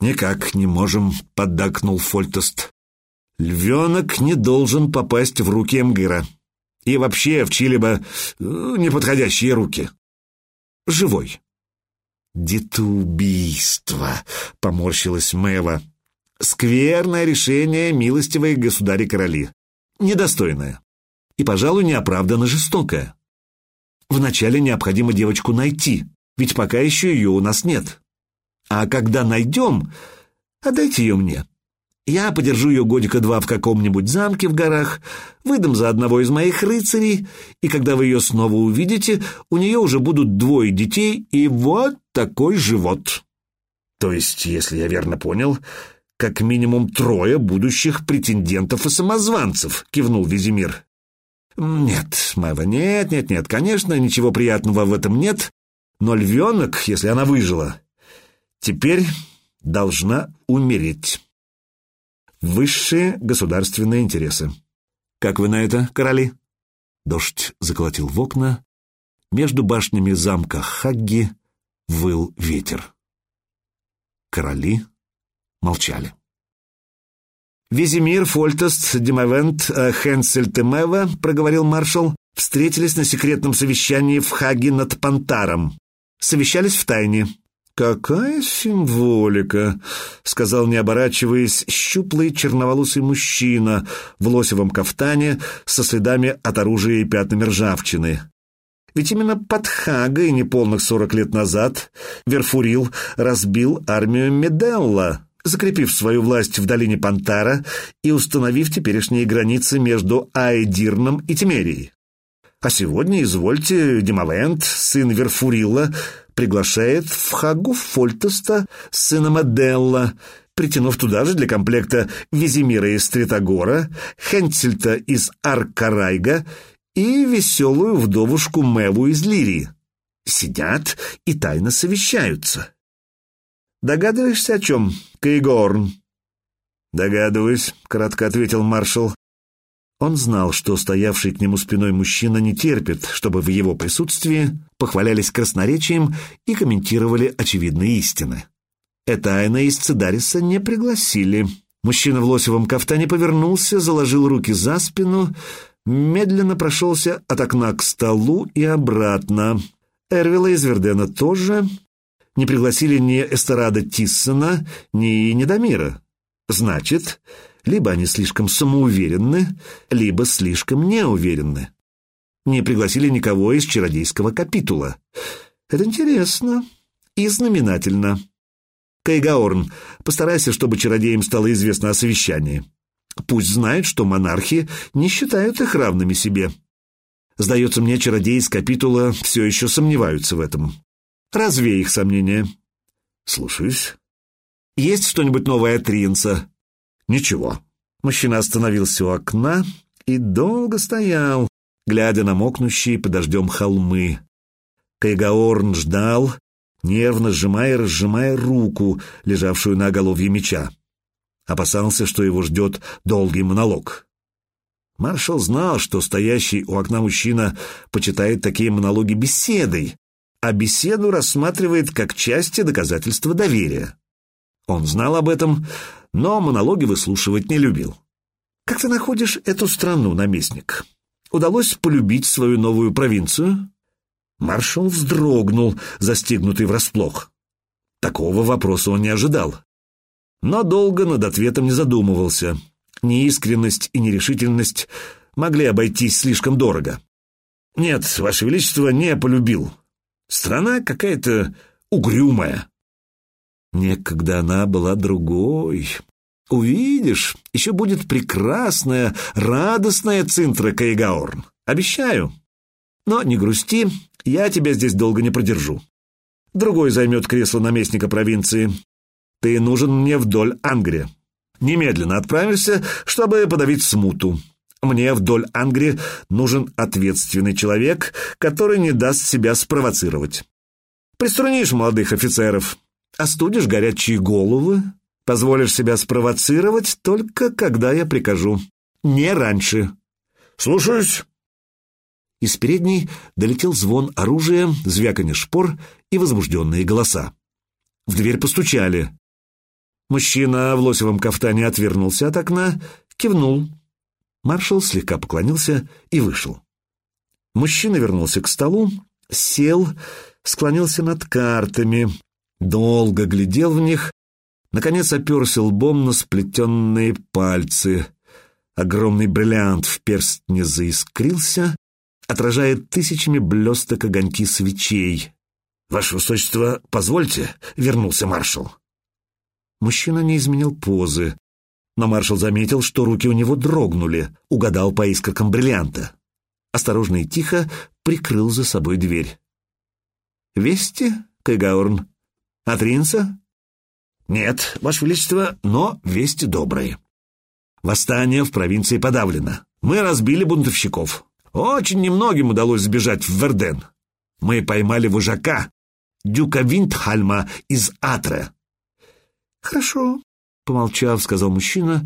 «Никак не можем», — поддакнул Фольтест. «Львенок не должен попасть в руки Эмгыра. И вообще в чьи-либо э, неподходящие руки. Живой». «Детоубийство», — поморщилась Мэва. Скверное решение, милостивые государи-короли. Недостойное. И, пожалуй, неоправданно жестокое. Вначале необходимо девочку найти, ведь пока еще ее у нас нет. А когда найдем, отдайте ее мне. Я подержу ее годика два в каком-нибудь замке в горах, выдам за одного из моих рыцарей, и когда вы ее снова увидите, у нее уже будут двое детей и вот такой живот. То есть, если я верно понял, как минимум трое будущих претендентов и самозванцев», — кивнул Визимир. «Нет, Мэва, нет, нет, нет, конечно, ничего приятного в этом нет, но львенок, если она выжила, теперь должна умереть. Высшие государственные интересы. Как вы на это, короли?» Дождь заколотил в окна. Между башнями замка Хагги выл ветер. Короли молчали. «Визимир, Фольтест, Димовент, э, Хенсель Темева», — проговорил маршал, — «встретились на секретном совещании в Хаге над Пантаром. Совещались в тайне». «Какая символика!» — сказал, не оборачиваясь, щуплый черноволосый мужчина в лосевом кафтане со следами от оружия и пятнами ржавчины. Ведь именно под Хагой неполных сорок лет назад Верфурил разбил армию Меделла, закрепив свою власть в долине Пантара и установив теперешние границы между Айдирном и Тимерией. А сегодня, извольте, Демавент, сын Верфурила, приглашает в Хагу Фольтеста, сына Маделла, притянув туда же для комплекта Визимира из Тритогора, Хенцельта из Аркарайга и веселую вдовушку Меву из Лирии. Сидят и тайно совещаются. Догадываешься, о чем, Кейгорн?» «Догадываюсь», — кратко ответил маршал. Он знал, что стоявший к нему спиной мужчина не терпит, чтобы в его присутствии похвалялись красноречием и комментировали очевидные истины. Это Айна из Цидариса не пригласили. Мужчина в лосевом кафтане повернулся, заложил руки за спину, медленно прошелся от окна к столу и обратно. Эрвила из Вердена тоже, не пригласили ни Эстерада Тиссона, ни Недомира. Значит, либо они слишком самоуверенны, либо слишком неуверенны. Не пригласили никого из чародейского капитула. Это интересно и знаменательно. Кайгаорн, постарайся, чтобы чародеям стало известно о совещании. Пусть знают, что монархи не считают их равными себе. Сдается мне, чародеи из капитула все еще сомневаются в этом. Развей их сомнения. Слушаюсь. Есть что-нибудь новое от Ринца? Ничего. Мужчина остановился у окна и долго стоял, глядя на мокнущие под дождем холмы. Кайгаорн ждал, нервно сжимая и разжимая руку, лежавшую на оголовье меча. Опасался, что его ждет долгий монолог. Маршал знал, что стоящий у окна мужчина почитает такие монологи беседой, а беседу рассматривает как части доказательства доверия. Он знал об этом, но монологи выслушивать не любил. «Как ты находишь эту страну, наместник? Удалось полюбить свою новую провинцию?» Маршал вздрогнул, застигнутый врасплох. Такого вопроса он не ожидал. Но долго над ответом не задумывался. Неискренность и нерешительность могли обойтись слишком дорого. «Нет, Ваше Величество, не полюбил. Страна какая-то угрюмая». Некогда она была другой. Увидишь, еще будет прекрасная, радостная Цинтра Кайгаорн. Обещаю. Но не грусти, я тебя здесь долго не продержу. Другой займет кресло наместника провинции. Ты нужен мне вдоль Ангри. Немедленно отправишься, чтобы подавить смуту. Мне вдоль Ангри нужен ответственный человек, который не даст себя спровоцировать. Приструнишь молодых офицеров, остудишь горячие головы, позволишь себя спровоцировать только когда я прикажу, не раньше. Слушаюсь. Из передней долетел звон оружия, звяканье шпор и возбужденные голоса. В дверь постучали. Мужчина в лосевом кафтане отвернулся от окна, кивнул. Маршал слегка поклонился и вышел. Мужчина вернулся к столу, сел, склонился над картами, долго глядел в них, наконец оперся лбом на сплетенные пальцы. Огромный бриллиант в перстне заискрился, отражает тысячами блесток огоньки свечей. «Ваше высочество, позвольте», — вернулся маршал. Мужчина не изменил позы, но маршал заметил, что руки у него дрогнули, угадал по искоркам бриллианта. Осторожно и тихо прикрыл за собой дверь. «Вести, Кайгаурн? От Ринца?» «Нет, Ваше Величество, но вести добрые. Восстание в провинции подавлено. Мы разбили бунтовщиков. Очень немногим удалось сбежать в Верден. Мы поймали вожака, дюка Виндхальма из Атре. «Хорошо», — помолчав, сказал мужчина,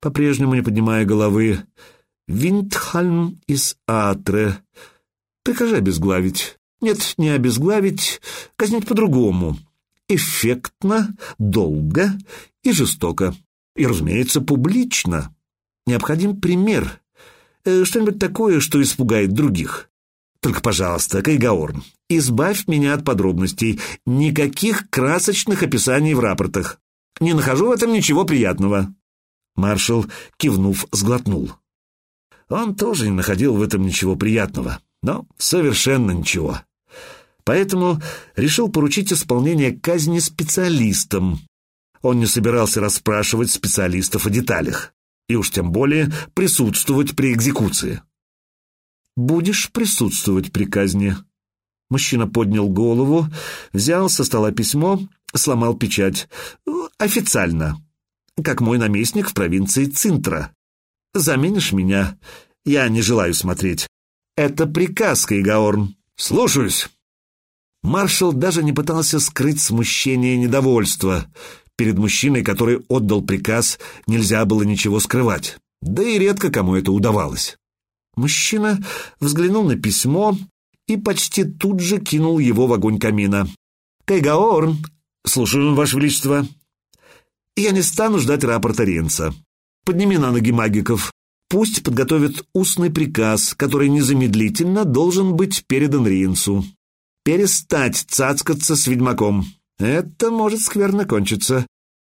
по-прежнему не поднимая головы. «Виндхальм из Атре. Прикажи обезглавить. Нет, не обезглавить, казнить по-другому. Эффектно, долго и жестоко. И, разумеется, публично. Необходим пример. Э, что-нибудь такое, что испугает других. Только, пожалуйста, Кайгаорн, избавь меня от подробностей. Никаких красочных описаний в рапортах. Не нахожу в этом ничего приятного». Маршал, кивнув, сглотнул. Он тоже не находил в этом ничего приятного, но совершенно ничего. Поэтому решил поручить исполнение казни специалистам. Он не собирался расспрашивать специалистов о деталях и уж тем более присутствовать при экзекуции. «Будешь присутствовать при казни». Мужчина поднял голову, взял со стола письмо, сломал печать. «Официально. Как мой наместник в провинции Цинтра. Заменишь меня? Я не желаю смотреть. Это приказ, Кайгаорн. Слушаюсь». Маршал даже не пытался скрыть смущение и недовольство. Перед мужчиной, который отдал приказ, нельзя было ничего скрывать. Да и редко кому это удавалось. Мужчина взглянул на письмо и почти тут же кинул его в огонь камина. «Кайгаорн!» «Слушаю, Ваше Величество!» «Я не стану ждать рапорта Ренца. Подними на ноги магиков. Пусть подготовят устный приказ, который незамедлительно должен быть передан Ринцу. Перестать цацкаться с ведьмаком. Это может скверно кончиться.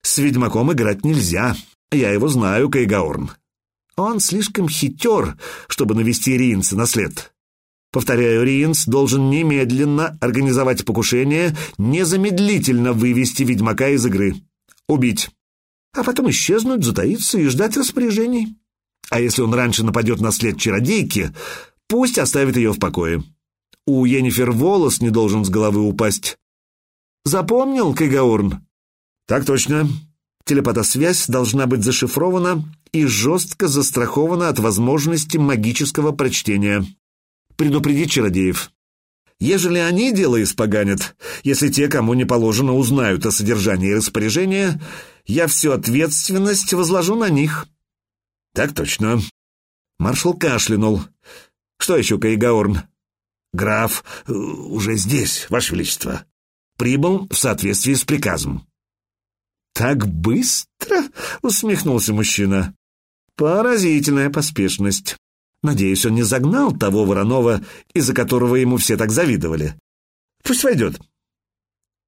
С ведьмаком играть нельзя. Я его знаю, Кайгаорн. Он слишком хитер, чтобы навести Риенса на след. Повторяю, Риенс должен немедленно организовать покушение, незамедлительно вывести ведьмака из игры. Убить. А потом исчезнуть, затаиться и ждать распоряжений. А если он раньше нападет на след чародейки, пусть оставит ее в покое. У Енифер волос не должен с головы упасть. Запомнил, Кайгаурн? Так точно. Телепатосвязь должна быть зашифрована и жестко застрахована от возможности магического прочтения. Предупредить чародеев. Ежели они дело испоганят, если те, кому не положено, узнают о содержании распоряжения, я всю ответственность возложу на них. Так точно. Маршал кашлянул. «Что еще, Каигаорн?» «Граф э, уже здесь, Ваше Величество. Прибыл в соответствии с приказом». «Так быстро?» — усмехнулся мужчина. «Поразительная поспешность. Надеюсь, он не загнал того Воронова, из-за которого ему все так завидовали. Пусть войдет».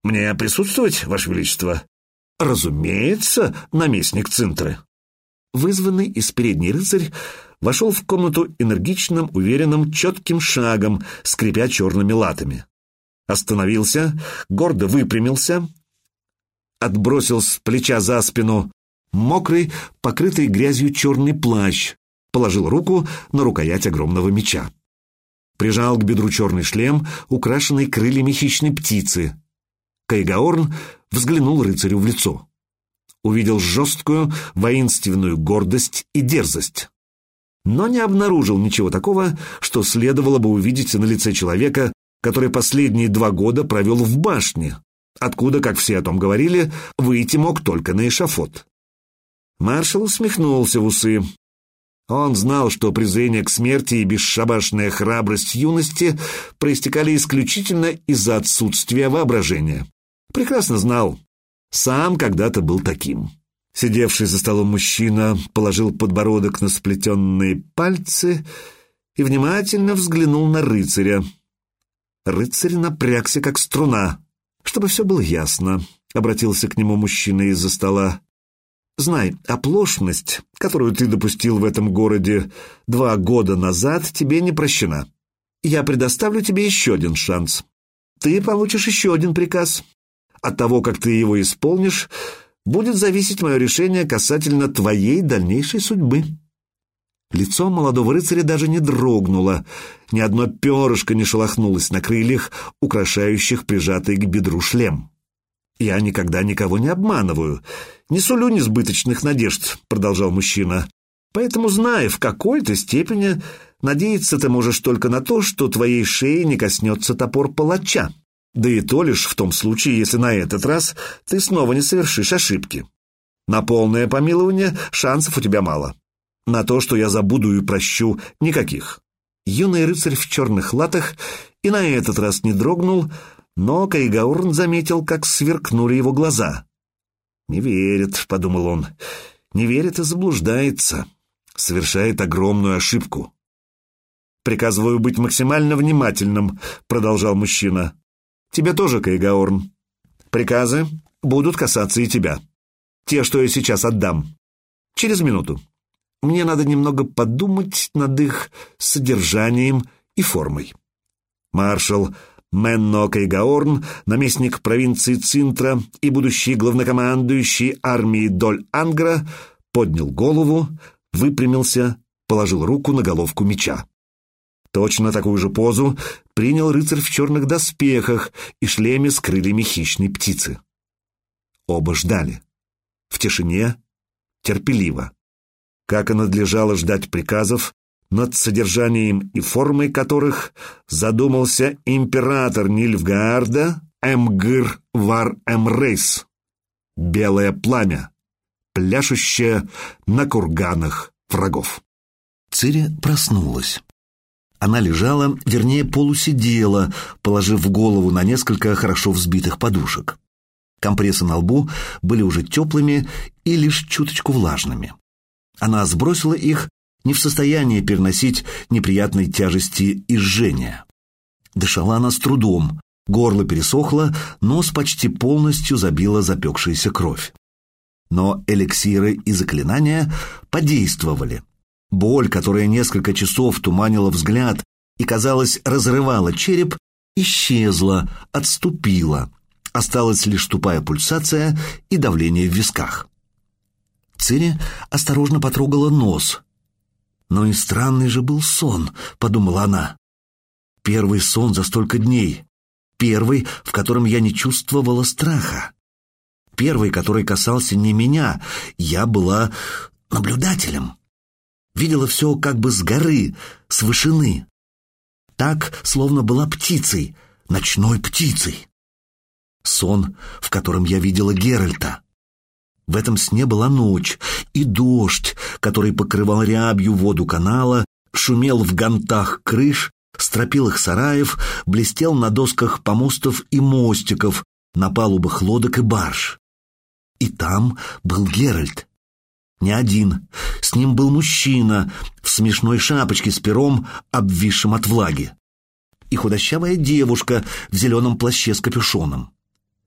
«Мне присутствовать, Ваше Величество?» «Разумеется, наместник Цинтры». Вызванный из передней рыцарь вошел в комнату энергичным, уверенным, четким шагом, скрипя черными латами. Остановился, гордо выпрямился, отбросил с плеча за спину мокрый, покрытый грязью черный плащ, положил руку на рукоять огромного меча. Прижал к бедру черный шлем, украшенный крыльями хищной птицы. Кайгаорн взглянул рыцарю в лицо. Увидел жесткую, воинственную гордость и дерзость. Но не обнаружил ничего такого, что следовало бы увидеть на лице человека, который последние два года провел в башне, откуда, как все о том говорили, выйти мог только на эшафот. Маршал усмехнулся в усы. Он знал, что презрение к смерти и бесшабашная храбрость юности проистекали исключительно из-за отсутствия воображения. Прекрасно знал. Сам когда-то был таким. Сидевший за столом мужчина положил подбородок на сплетенные пальцы и внимательно взглянул на рыцаря. Рыцарь напрягся, как струна. Чтобы все было ясно, обратился к нему мужчина из-за стола. Знай, оплошность, которую ты допустил в этом городе два года назад, тебе не прощена. Я предоставлю тебе еще один шанс. Ты получишь еще один приказ. От того, как ты его исполнишь, будет зависеть мое решение касательно твоей дальнейшей судьбы». Лицо молодого рыцаря даже не дрогнуло, ни одно перышко не шелохнулось на крыльях, украшающих прижатый к бедру шлем. «Я никогда никого не обманываю, не сулю несбыточных надежд», — продолжал мужчина. «Поэтому, зная, в какой-то степени, надеяться ты можешь только на то, что твоей шеи не коснется топор палача. Да и то лишь в том случае, если на этот раз ты снова не совершишь ошибки. На полное помилование шансов у тебя мало. На то, что я забуду и прощу, никаких. Юный рыцарь в черных латах и на этот раз не дрогнул, но Кайгаурн заметил, как сверкнули его глаза. «Не верит», — подумал он, — «не верит и заблуждается, совершает огромную ошибку». «Приказываю быть максимально внимательным», — продолжал мужчина. «Тебе тоже, Кайгаорн. Приказы будут касаться и тебя. Те, что я сейчас отдам. Через минуту. Мне надо немного подумать над их содержанием и формой». Маршал Менно Кайгаорн, наместник провинции Цинтра и будущий главнокомандующий армией Доль-Ангра, поднял голову, выпрямился, положил руку на головку меча. Точно такую же позу принял рыцарь в черных доспехах и шлеме с крыльями хищной птицы. Оба ждали. В тишине, терпеливо. Как и надлежало ждать приказов, над содержанием и формой которых задумался император Нильфгаарда Эмгыр Вар Эмрейс. Белое пламя, пляшущее на курганах врагов. Цири проснулась. Она лежала, вернее, полусидела, положив голову на несколько хорошо взбитых подушек. Компрессы на лбу были уже теплыми и лишь чуточку влажными. Она сбросила их не в состоянии переносить неприятной тяжести и. Дышала она с трудом, горло пересохло, нос почти полностью забила запекшаяся кровь. Но эликсиры и заклинания подействовали. Боль, которая несколько часов туманила взгляд и, казалось, разрывала череп, исчезла, отступила. Осталась лишь тупая пульсация и давление в висках. Цири осторожно потрогала нос, но и странный же был сон, подумала она. Первый сон за столько дней. Первый, в котором я не чувствовала страха. Первый, который касался не меня. Я была наблюдателем. Видела все как бы с горы, с вышины. Так, словно была птицей, ночной птицей. Сон, в котором я видела Геральта. В этом сне была ночь, и дождь, который покрывал рябью воду канала, шумел в гантах крыш, стропилах сараев, блестел на досках помостов и мостиков, на палубах лодок и барж. И там был Геральт. Не один. С ним был мужчина в смешной шапочке с пером, обвисшим от влаги. И худощавая девушка в зеленом плаще с капюшоном.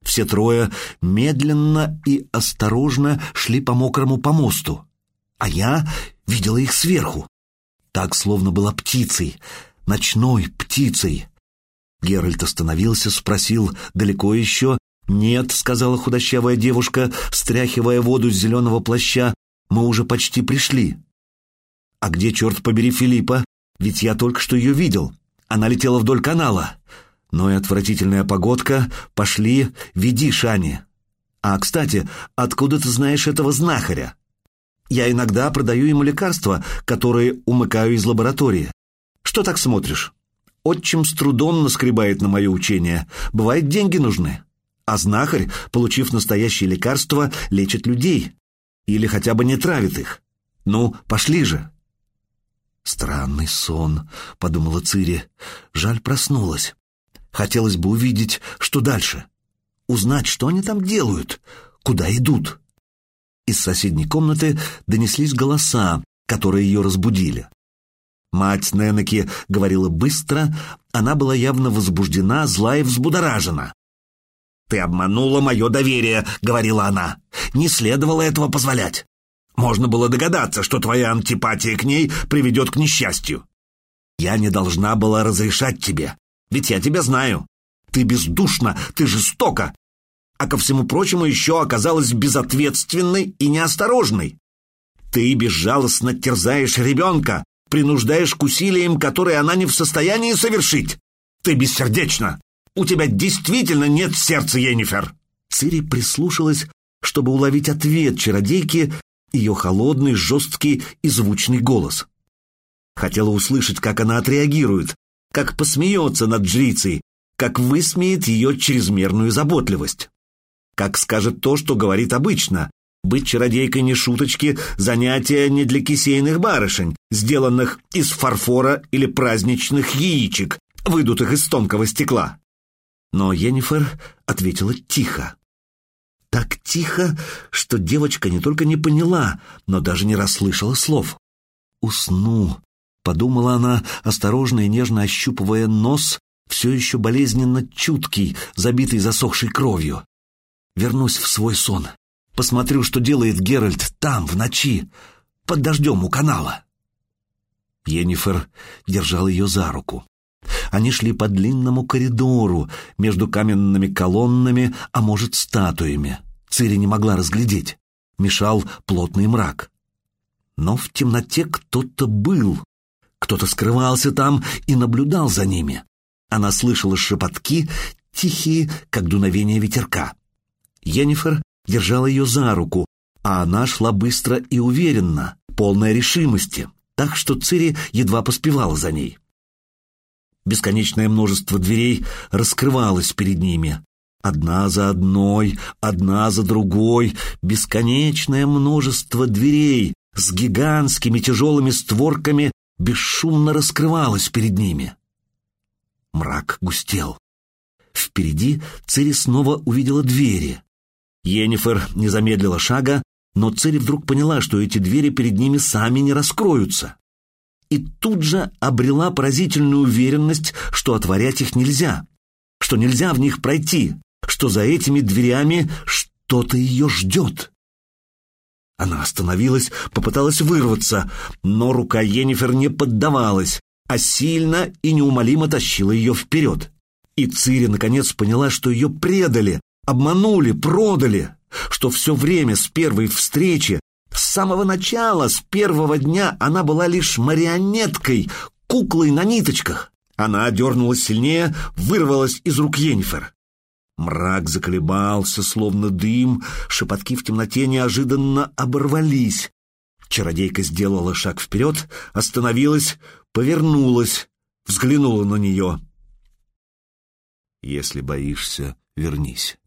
Все трое медленно и осторожно шли по мокрому помосту. А я видела их сверху. Так, словно была птицей, ночной птицей. Геральт остановился, спросил, далеко еще? «Нет», — сказала худощавая девушка, стряхивая воду с зеленого плаща, — «мы уже почти пришли». «А где, черт побери, Филиппа? Ведь я только что ее видел. Она летела вдоль канала. Но и отвратительная погодка. Пошли, веди Шани. А, кстати, откуда ты знаешь этого знахаря? Я иногда продаю ему лекарства, которые умыкаю из лаборатории. Что так смотришь? Отчим с трудом наскребает на мое учение. Бывает, деньги нужны. А знахарь, получив настоящее лекарство, лечит людей. Или хотя бы не травит их. Ну, пошли же. «Странный сон», — подумала Цири. «Жаль, проснулась. Хотелось бы увидеть, что дальше. Узнать, что они там делают, куда идут». Из соседней комнаты донеслись голоса, которые ее разбудили. Мать Ненеки говорила быстро, она была явно возбуждена, зла и взбудоражена. «Ты обманула мое доверие», — говорила она. «Не следовало этого позволять. Можно было догадаться, что твоя антипатия к ней приведет к несчастью. Я не должна была разрешать тебе, ведь я тебя знаю. Ты бездушна, ты жестока, а ко всему прочему еще оказалась безответственной и неосторожной. Ты безжалостно терзаешь ребенка, принуждаешь к усилиям, которые она не в состоянии совершить. Ты бессердечна. У тебя действительно нет сердца, Енифер. Цири прислушалась, чтобы уловить ответ чародейки, ее холодный, жесткий и звучный голос. Хотела услышать, как она отреагирует, как посмеется над жрицей, как высмеет ее чрезмерную заботливость. Как скажет то, что говорит обычно. Быть чародейкой не шуточки, занятие не для кисейных барышень, сделанных из фарфора или праздничных яичек, выдутых из тонкого стекла. Но Енифер ответила тихо. Так тихо, что девочка не только не поняла, но даже не расслышала слов. «Усну», — подумала она, осторожно и нежно ощупывая нос, все еще болезненно чуткий, забитый засохшей кровью. «Вернусь в свой сон. Посмотрю, что делает Геральт там, в ночи, под дождем у канала». Енифер держал ее за руку. Они шли по длинному коридору между каменными колоннами, а может, статуями. Цири не могла разглядеть. Мешал плотный мрак. Но в темноте кто-то был. Кто-то скрывался там и наблюдал за ними. Она слышала шепотки, тихие, как дуновение ветерка. Йеннифер держала ее за руку, а она шла быстро и уверенно, полная решимости, так что Цири едва поспевала за ней. Бесконечное множество дверей раскрывалось перед ними. Одна за одной, одна за другой, бесконечное множество дверей с гигантскими тяжелыми створками бесшумно раскрывалось перед ними. Мрак густел. Впереди Цири снова увидела двери. Йеннифер не замедлила шага, но Цири вдруг поняла, что эти двери перед ними сами не раскроются и тут же обрела поразительную уверенность, что отворять их нельзя, что нельзя в них пройти, что за этими дверями что-то ее ждет. Она остановилась, попыталась вырваться, но рука Енифер не поддавалась, а сильно и неумолимо тащила ее вперед. И Цири наконец поняла, что ее предали, обманули, продали, что все время с первой встречи с самого начала, с первого дня, она была лишь марионеткой, куклой на ниточках. Она дернулась сильнее, вырвалась из рук Йеннифер. Мрак заколебался, словно дым, шепотки в темноте неожиданно оборвались. Чародейка сделала шаг вперед, остановилась, повернулась, взглянула на нее. «Если боишься, вернись.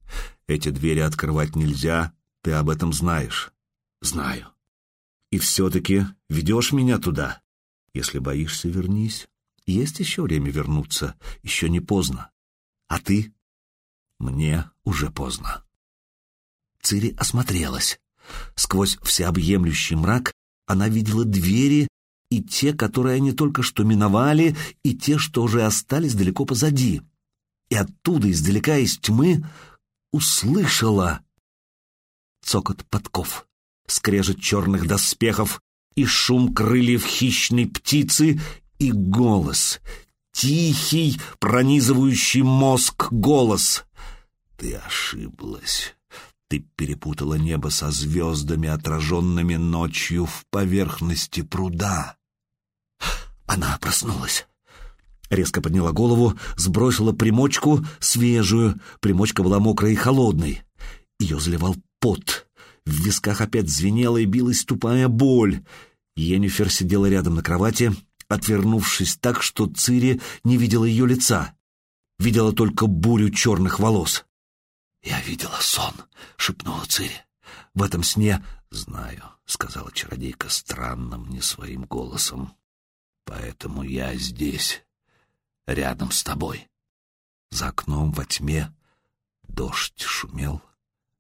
Эти двери открывать нельзя, Ты об этом знаешь. Знаю. И все-таки ведешь меня туда. Если боишься, вернись. Есть еще время вернуться, еще не поздно. А ты? Мне уже поздно. Цири осмотрелась. Сквозь всеобъемлющий мрак она видела двери и те, которые они только что миновали, и те, что уже остались далеко позади. И оттуда, издалека, из тьмы, услышала цокот подков, скрежет черных доспехов и шум крыльев хищной птицы и голос, тихий, пронизывающий мозг голос. Ты ошиблась. Ты перепутала небо со звездами, отраженными ночью в поверхности пруда. Она проснулась. Резко подняла голову, сбросила примочку, свежую. Примочка была мокрая и холодной. Ее заливал пот. В висках опять звенела и билась тупая боль. Енифер сидела рядом на кровати, отвернувшись так, что Цири не видела ее лица. Видела только бурю черных волос. «Я видела сон», — шепнула Цири. «В этом сне...» «Знаю», — сказала чародейка странным, не своим голосом. «Поэтому я здесь, рядом с тобой». За окном во тьме дождь шумел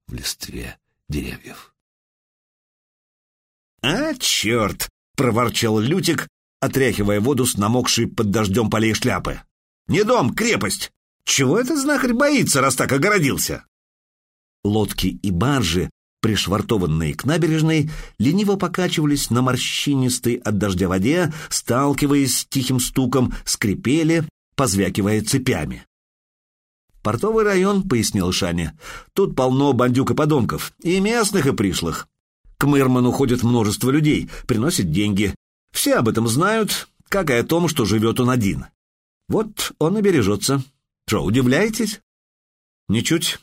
в листве деревьев. «А, черт!» — проворчал Лютик, отряхивая воду с намокшей под дождем полей шляпы. «Не дом, крепость! Чего этот знахарь боится, раз так огородился?» Лодки и баржи, пришвартованные к набережной, лениво покачивались на морщинистой от дождя воде, сталкиваясь с тихим стуком, скрипели, позвякивая цепями. «Портовый район», — пояснил Шаня, — «тут полно бандюк и подонков, и местных, и пришлых. К Мырману ходит множество людей, приносят деньги. Все об этом знают, как и о том, что живет он один. Вот он и бережется. Что, удивляетесь?» «Ничуть.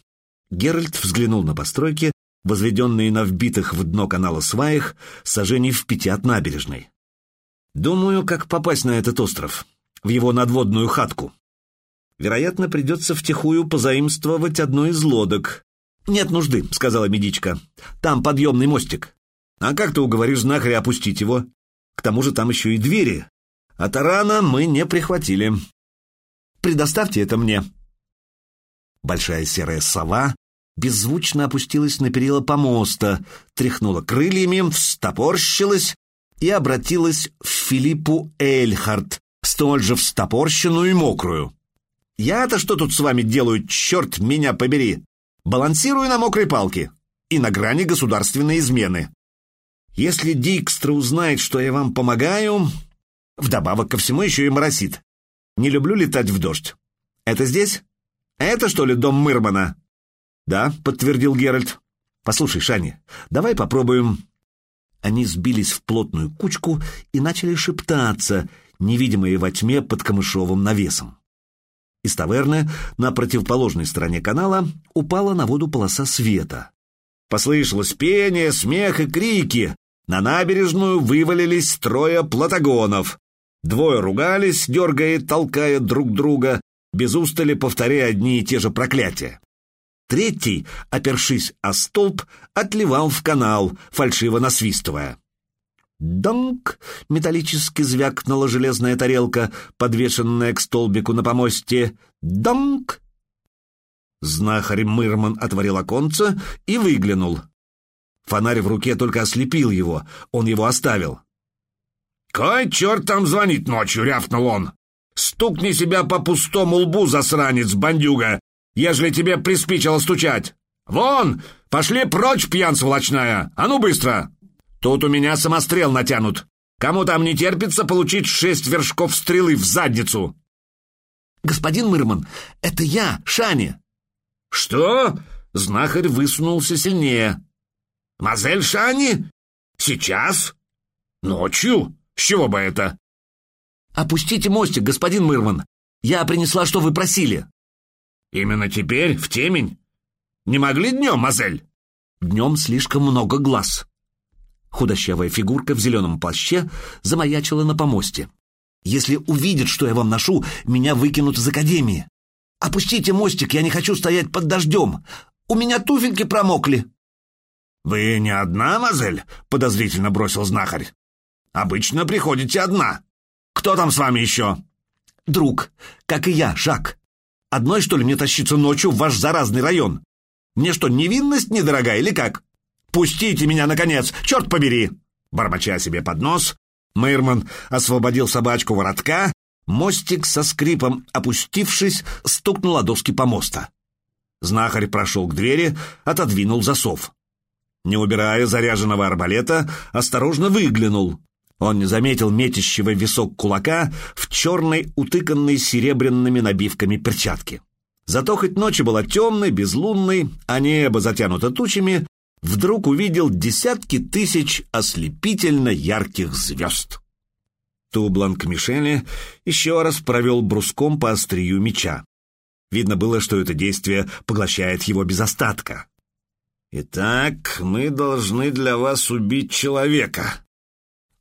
Геральт взглянул на постройки, возведенные на вбитых в дно канала сваях, сожжений в пяти от набережной. «Думаю, как попасть на этот остров, в его надводную хатку. Вероятно, придется втихую позаимствовать одну из лодок». «Нет нужды», — сказала медичка. «Там подъемный мостик. А как ты уговоришь знахаря опустить его? К тому же там еще и двери. А тарана мы не прихватили. Предоставьте это мне». Большая серая сова беззвучно опустилась на перила помоста, тряхнула крыльями, встопорщилась и обратилась в Филиппу Эльхард, столь же встопорщенную и мокрую. «Я-то что тут с вами делаю, черт меня побери? Балансирую на мокрой палке и на грани государственной измены. Если Дикстра узнает, что я вам помогаю, вдобавок ко всему еще и моросит. Не люблю летать в дождь. Это здесь? Это что ли дом Мырмана?» «Да», — подтвердил Геральт. «Послушай, Шани, давай попробуем». Они сбились в плотную кучку и начали шептаться, невидимые во тьме под камышовым навесом. Из таверны на противоположной стороне канала упала на воду полоса света. Послышалось пение, смех и крики. На набережную вывалились трое платагонов. Двое ругались, дергая и толкая друг друга, без устали повторяя одни и те же проклятия. Третий, опершись о столб, отливал в канал, фальшиво насвистывая. «Донк!» — металлически звякнула железная тарелка, подвешенная к столбику на помосте. «Донк!» Знахарь Мырман отворил оконце и выглянул. Фонарь в руке только ослепил его, он его оставил. «Кой черт там звонит ночью?» — рявкнул он. «Стукни себя по пустому лбу, засранец, бандюга, ежели тебе приспичило стучать. Вон, пошли прочь, пьян сволочная, а ну быстро! Тут у меня самострел натянут. Кому там не терпится получить шесть вершков стрелы в задницу?» «Господин Мырман, это я, Шани!» «Что?» — знахарь высунулся сильнее. «Мазель Шани? Сейчас? Ночью? С чего бы это?» «Опустите мостик, господин Мырман. Я принесла, что вы просили». «Именно теперь, в темень? Не могли днем, мазель?» «Днем слишком много глаз». Худощавая фигурка в зеленом плаще замаячила на помосте. «Если увидят, что я вам ношу, меня выкинут из академии. Опустите мостик, я не хочу стоять под дождем. У меня туфельки промокли». «Вы не одна, мазель?» — подозрительно бросил знахарь. «Обычно приходите одна. Кто там с вами еще?» «Друг, как и я, Жак. Одной, что ли, мне тащиться ночью в ваш заразный район? Мне что, невинность недорогая или как? Пустите меня, наконец, черт побери!» Бормоча себе под нос, Мейрман освободил собачку воротка, мостик со скрипом, опустившись, стукнул о доски помоста. Знахарь прошел к двери, отодвинул засов. Не убирая заряженного арбалета, осторожно выглянул. Он не заметил метящего висок кулака в черной, утыканной серебряными набивками перчатки. Зато хоть ночь была темной, безлунной, а небо затянуто тучами, вдруг увидел десятки тысяч ослепительно ярких звезд. Тубланг Мишеля еще раз провел бруском по острию меча. Видно было, что это действие поглощает его без остатка. «Итак, мы должны для вас убить человека».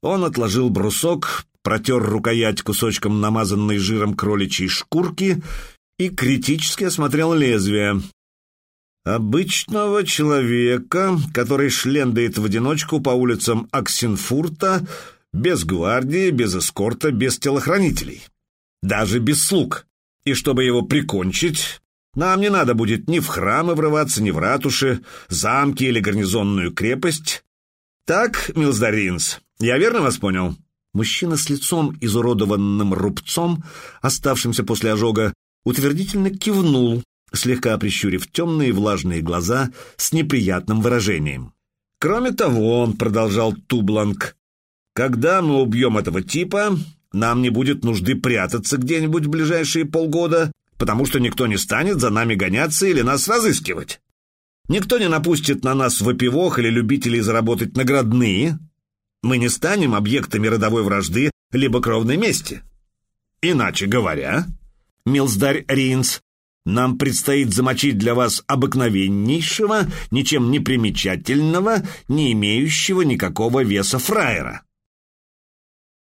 Он отложил брусок, протер рукоять кусочком намазанной жиром кроличьей шкурки и критически осмотрел лезвие. Обычного человека, который шлендает в одиночку по улицам Аксенфурта, без гвардии, без эскорта, без телохранителей. Даже без слуг. И чтобы его прикончить, нам не надо будет ни в храмы врываться, ни в ратуши, замки или гарнизонную крепость. Так, Милздаринс, я верно вас понял?» Мужчина с лицом, изуродованным рубцом, оставшимся после ожога, утвердительно кивнул, слегка прищурив темные влажные глаза с неприятным выражением. «Кроме того, — он продолжал Тубланг, — когда мы убьем этого типа, нам не будет нужды прятаться где-нибудь в ближайшие полгода, потому что никто не станет за нами гоняться или нас разыскивать. Никто не напустит на нас вопивох или любителей заработать наградные. Мы не станем объектами родовой вражды либо кровной мести. Иначе говоря, Милздарь Ринс, нам предстоит замочить для вас обыкновеннейшего, ничем не примечательного, не имеющего никакого веса фраера.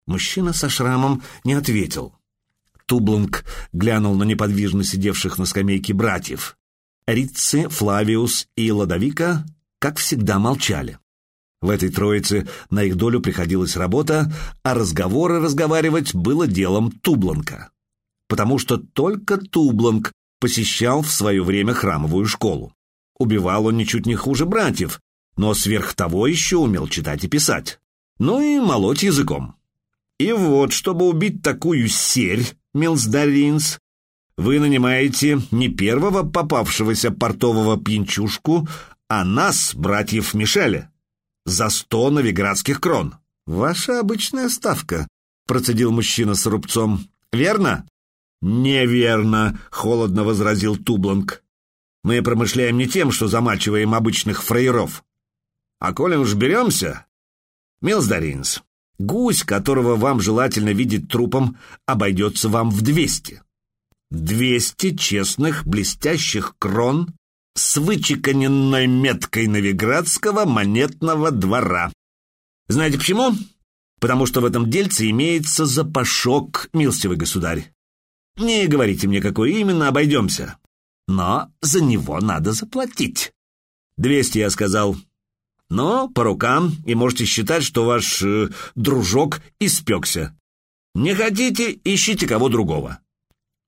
Мужчина со шрамом не ответил. Тубланг глянул на неподвижно сидевших на скамейке братьев. Рицци, Флавиус и Ладовика, как всегда, молчали. В этой троице на их долю приходилась работа, а разговоры разговаривать было делом Тубланка. Потому что только Тубланг посещал в свое время храмовую школу. Убивал он ничуть не хуже братьев, но сверх того еще умел читать и писать. Ну и молоть языком. И вот, чтобы убить такую серь, Милсдаринс, вы нанимаете не первого попавшегося портового пьянчушку, а нас, братьев Мишеля, за сто новиградских крон. Ваша обычная ставка, процедил мужчина с рубцом. Верно? Неверно, холодно возразил Тубланг. Мы промышляем не тем, что замачиваем обычных фраеров. А коли уж беремся... Милсдаринс, Гусь, которого вам желательно видеть трупом, обойдется вам в двести. Двести честных, блестящих крон с вычеканенной меткой Новиградского монетного двора. Знаете почему? Потому что в этом дельце имеется запашок, милостивый государь. Не говорите мне, какой именно, обойдемся. Но за него надо заплатить. Двести, я сказал. Но по рукам, и можете считать, что ваш э, дружок испекся. Не хотите, ищите кого другого».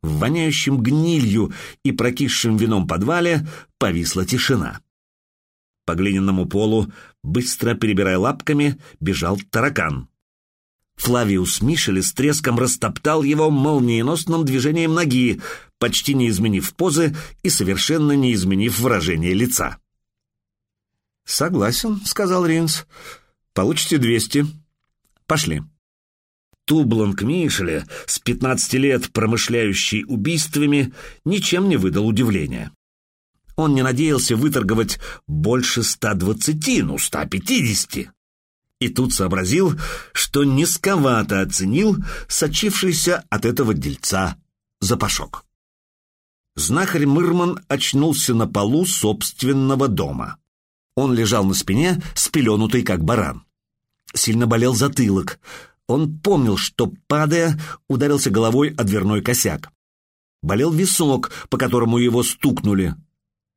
В воняющем гнилью и прокисшим вином подвале повисла тишина. По глиняному полу, быстро перебирая лапками, бежал таракан. Флавиус Мишель с треском растоптал его молниеносным движением ноги, почти не изменив позы и совершенно не изменив выражение лица. «Согласен», — сказал Ринс. «Получите двести. Пошли». Тубланг Мишеля, с пятнадцати лет промышляющий убийствами, ничем не выдал удивления. Он не надеялся выторговать больше ста двадцати, ну, ста пятидесяти. И тут сообразил, что низковато оценил сочившийся от этого дельца запашок. Знахарь Мырман очнулся на полу собственного дома. Он лежал на спине, спеленутый как баран. Сильно болел затылок. Он помнил, что, падая, ударился головой о дверной косяк. Болел висок, по которому его стукнули.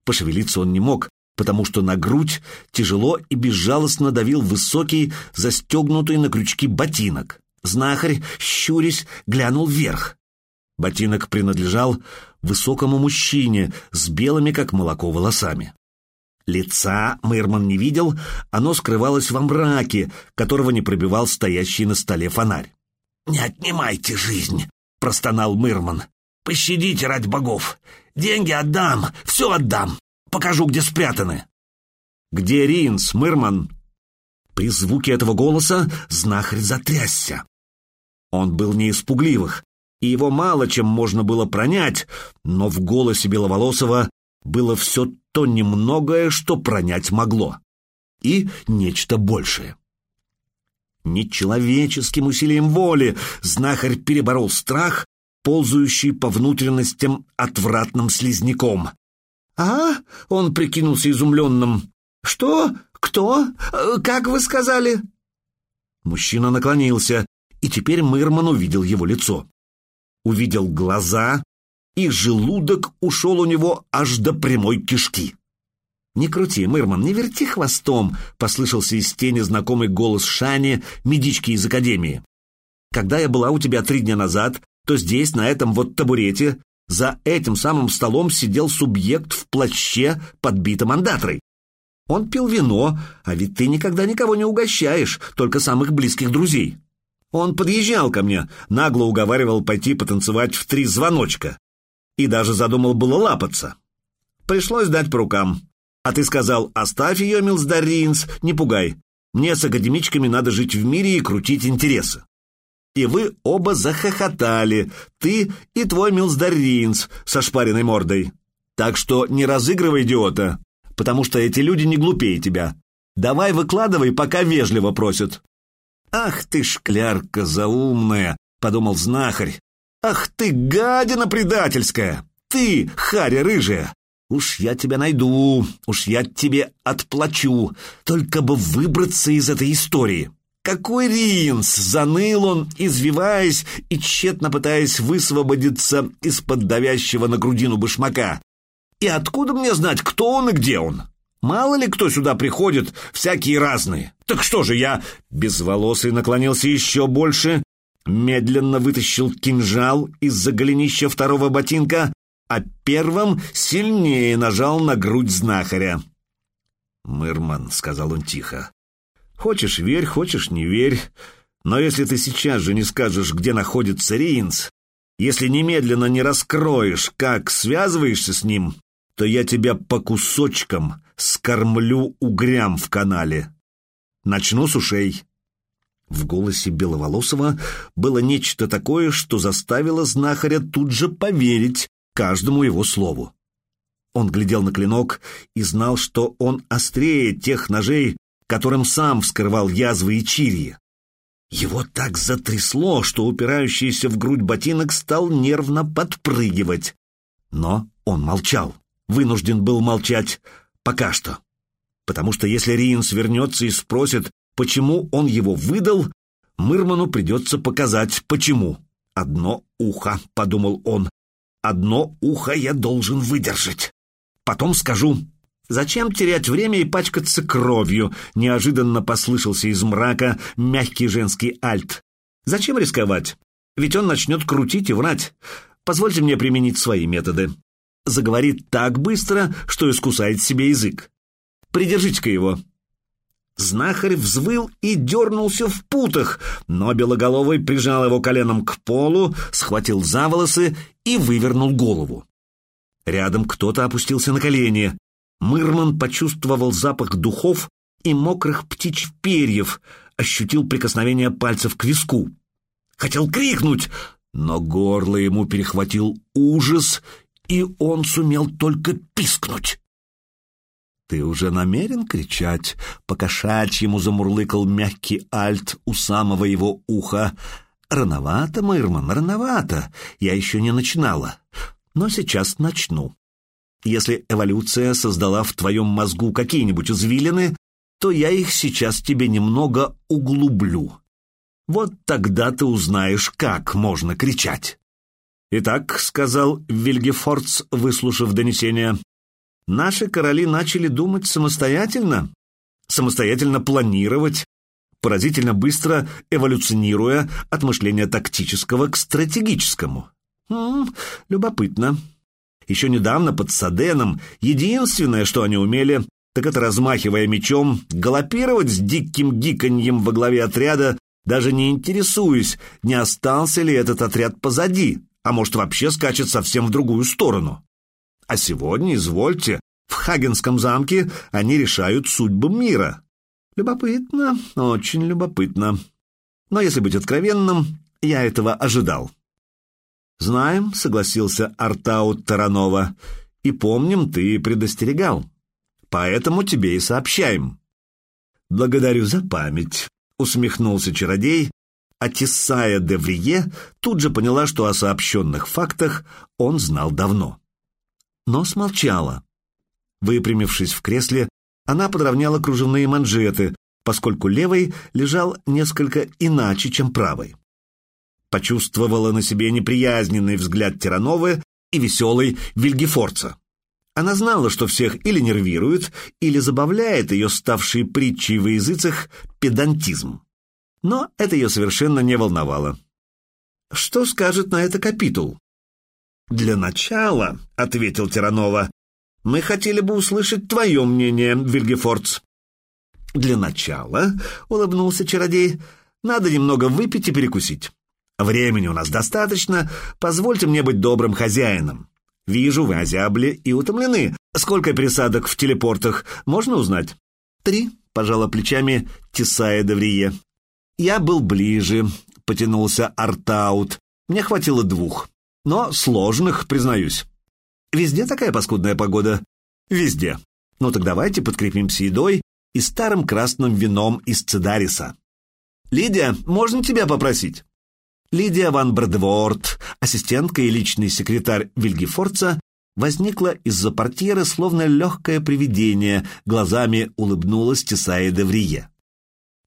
Пошевелиться он не мог, потому что на грудь тяжело и безжалостно давил высокий, застегнутый на крючки ботинок. Знахарь, щурясь, глянул вверх. Ботинок принадлежал высокому мужчине с белыми, как молоко, волосами. Лица Мырман не видел, оно скрывалось во мраке, которого не пробивал стоящий на столе фонарь. «Не отнимайте жизнь!» — простонал Мырман. «Пощадите ради богов! Деньги отдам, все отдам! Покажу, где спрятаны!» «Где Ринс, Мырман?» При звуке этого голоса знахарь затрясся. Он был не испугливых, и его мало чем можно было пронять, но в голосе Беловолосова было все то немногое, что пронять могло. И нечто большее. Нечеловеческим усилием воли знахарь переборол страх, ползающий по внутренностям отвратным слизняком. «А?» — он прикинулся изумленным. «Что? Кто? Как вы сказали?» Мужчина наклонился, и теперь Мырман увидел его лицо. Увидел глаза, и желудок ушел у него аж до прямой кишки. «Не крути, Мырман, не верти хвостом», — послышался из тени знакомый голос Шани, медички из академии. «Когда я была у тебя три дня назад, то здесь, на этом вот табурете, за этим самым столом сидел субъект в плаще, подбитом андатрой. Он пил вино, а ведь ты никогда никого не угощаешь, только самых близких друзей. Он подъезжал ко мне, нагло уговаривал пойти потанцевать в три звоночка. И даже задумал было лапаться. Пришлось дать по рукам. А ты сказал, оставь ее, Милсдар не пугай. Мне с академичками надо жить в мире и крутить интересы. И вы оба захохотали, ты и твой Милсдар со шпаренной мордой. Так что не разыгрывай идиота, потому что эти люди не глупее тебя. Давай выкладывай, пока вежливо просят. «Ах ты, шклярка заумная!» — подумал знахарь. «Ах ты, гадина предательская! Ты, харя рыжая! Уж я тебя найду, уж я тебе отплачу, только бы выбраться из этой истории. Какой ринс! Заныл он, извиваясь и тщетно пытаясь высвободиться из-под давящего на грудину башмака. И откуда мне знать, кто он и где он? Мало ли кто сюда приходит, всякие разные. Так что же я, безволосый, наклонился еще больше, медленно вытащил кинжал из-за голенища второго ботинка а первым сильнее нажал на грудь знахаря. «Мырман», — сказал он тихо, — «хочешь верь, хочешь не верь, но если ты сейчас же не скажешь, где находится Ринц, если немедленно не раскроешь, как связываешься с ним, то я тебя по кусочкам скормлю угрям в канале. Начну с ушей». В голосе Беловолосова было нечто такое, что заставило знахаря тут же поверить, каждому его слову. Он глядел на клинок и знал, что он острее тех ножей, которым сам вскрывал язвы и чирьи. Его так затрясло, что упирающийся в грудь ботинок стал нервно подпрыгивать. Но он молчал, вынужден был молчать пока что. Потому что если Риенс вернется и спросит, почему он его выдал, Мырману придется показать, почему. «Одно ухо», — подумал он, Одно ухо я должен выдержать. Потом скажу, зачем терять время и пачкаться кровью? Неожиданно послышался из мрака мягкий женский альт. Зачем рисковать? Ведь он начнет крутить и врать. Позвольте мне применить свои методы. Заговорит так быстро, что искусает себе язык. Придержите-ка его. Знахарь взвыл и дернулся в путах, но Белоголовый прижал его коленом к полу, схватил за волосы и вывернул голову. Рядом кто-то опустился на колени. Мырман почувствовал запах духов и мокрых птичьих перьев, ощутил прикосновение пальцев к виску. Хотел крикнуть, но горло ему перехватил ужас, и он сумел только пискнуть. «Ты уже намерен кричать?» — покошачьему замурлыкал мягкий альт у самого его уха. «Рановато, Мырман, рановато. Я еще не начинала. Но сейчас начну. Если эволюция создала в твоем мозгу какие-нибудь извилины, то я их сейчас тебе немного углублю. Вот тогда ты узнаешь, как можно кричать». «Итак», — сказал Вильгефордс, выслушав донесение, Наши короли начали думать самостоятельно, самостоятельно планировать, поразительно быстро эволюционируя от мышления тактического к стратегическому. М -м, любопытно. Еще недавно под Саденом единственное, что они умели, так это, размахивая мечом, галопировать с диким гиканьем во главе отряда, даже не интересуясь, не остался ли этот отряд позади, а может вообще скачет совсем в другую сторону. А сегодня, извольте, в Хагенском замке они решают судьбу мира. Любопытно, очень любопытно. Но если быть откровенным, я этого ожидал. «Знаем», — согласился Артаут Таранова, — «и помним, ты предостерегал. Поэтому тебе и сообщаем». «Благодарю за память», — усмехнулся чародей, а Тесая де Врие тут же поняла, что о сообщенных фактах он знал давно. Но смолчала. Выпрямившись в кресле, она подровняла кружевные манжеты, поскольку левой лежал несколько иначе, чем правой. Почувствовала на себе неприязненный взгляд Тирановы и веселый Вильгефорца. Она знала, что всех или нервирует, или забавляет ее ставший притчей в языцах педантизм. Но это ее совершенно не волновало. Что скажет на это капитул? «Для начала», — ответил Тиранова, мы хотели бы услышать твое мнение, Вильгефордс». «Для начала», — улыбнулся чародей, — «надо немного выпить и перекусить. Времени у нас достаточно, позвольте мне быть добрым хозяином. Вижу, вы озябли и утомлены. Сколько присадок в телепортах, можно узнать?» «Три», — пожала плечами Тесая Деврие. «Я был ближе», — потянулся Артаут. «Мне хватило двух, но сложных, признаюсь». Везде такая паскудная погода? Везде. Ну так давайте подкрепимся едой и старым красным вином из Цедариса. Лидия, можно тебя попросить? Лидия ван Бредворд, ассистентка и личный секретарь Вильгефорца, возникла из-за портьеры словно легкое привидение, глазами улыбнулась Тесая Деврие.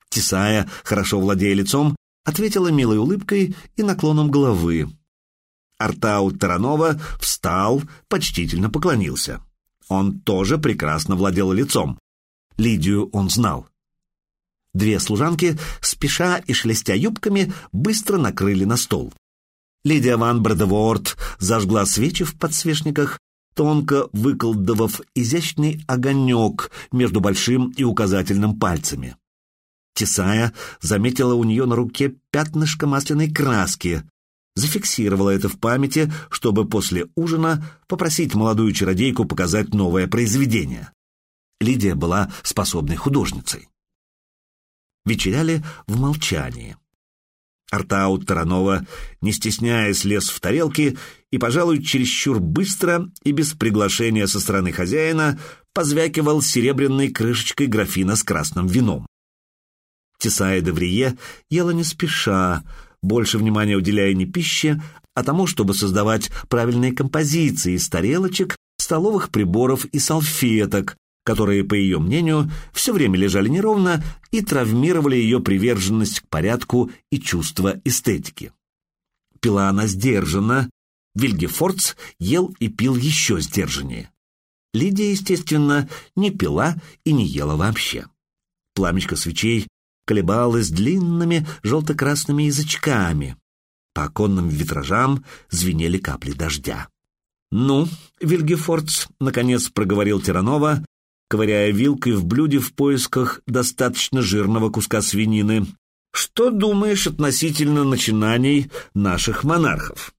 Тесая, хорошо владея лицом, ответила милой улыбкой и наклоном головы. Артау Таранова встал, почтительно поклонился. Он тоже прекрасно владел лицом. Лидию он знал. Две служанки, спеша и шелестя юбками, быстро накрыли на стол. Лидия ван Бредеворд зажгла свечи в подсвечниках, тонко выколдовав изящный огонек между большим и указательным пальцами. Тесая заметила у нее на руке пятнышко масляной краски, зафиксировала это в памяти, чтобы после ужина попросить молодую чародейку показать новое произведение. Лидия была способной художницей. Вечеряли в молчании. Артаут Таранова, не стесняясь, лез в тарелки и, пожалуй, чересчур быстро и без приглашения со стороны хозяина позвякивал серебряной крышечкой графина с красным вином. Тесая Деврие ела не спеша, больше внимания уделяя не пище, а тому, чтобы создавать правильные композиции из тарелочек, столовых приборов и салфеток, которые, по ее мнению, все время лежали неровно и травмировали ее приверженность к порядку и чувство эстетики. Пила она сдержанно, Вильгефордс ел и пил еще сдержаннее. Лидия, естественно, не пила и не ела вообще. Пламечко свечей колебалась длинными желто-красными язычками. По оконным витражам звенели капли дождя. «Ну, Вильгефордс», — наконец проговорил Тиранова, ковыряя вилкой в блюде в поисках достаточно жирного куска свинины, «что думаешь относительно начинаний наших монархов?»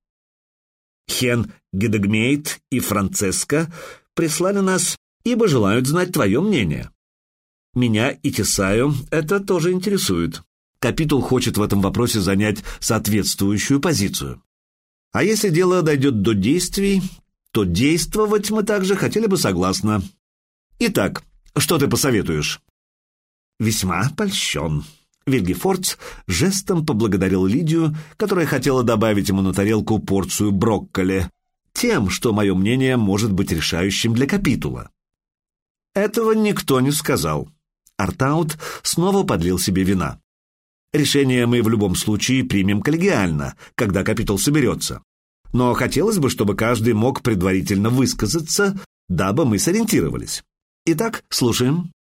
Хен Гедегмейт и Францеска прислали нас, ибо желают знать твое мнение. Меня и Тесаю это тоже интересует. Капитул хочет в этом вопросе занять соответствующую позицию. А если дело дойдет до действий, то действовать мы также хотели бы согласно. Итак, что ты посоветуешь? Весьма польщен. Вильгефордс жестом поблагодарил Лидию, которая хотела добавить ему на тарелку порцию брокколи, тем, что мое мнение может быть решающим для капитула. Этого никто не сказал. Артаут снова подлил себе вина. Решение мы в любом случае примем коллегиально, когда капитул соберется. Но хотелось бы, чтобы каждый мог предварительно высказаться, дабы мы сориентировались. Итак, слушаем.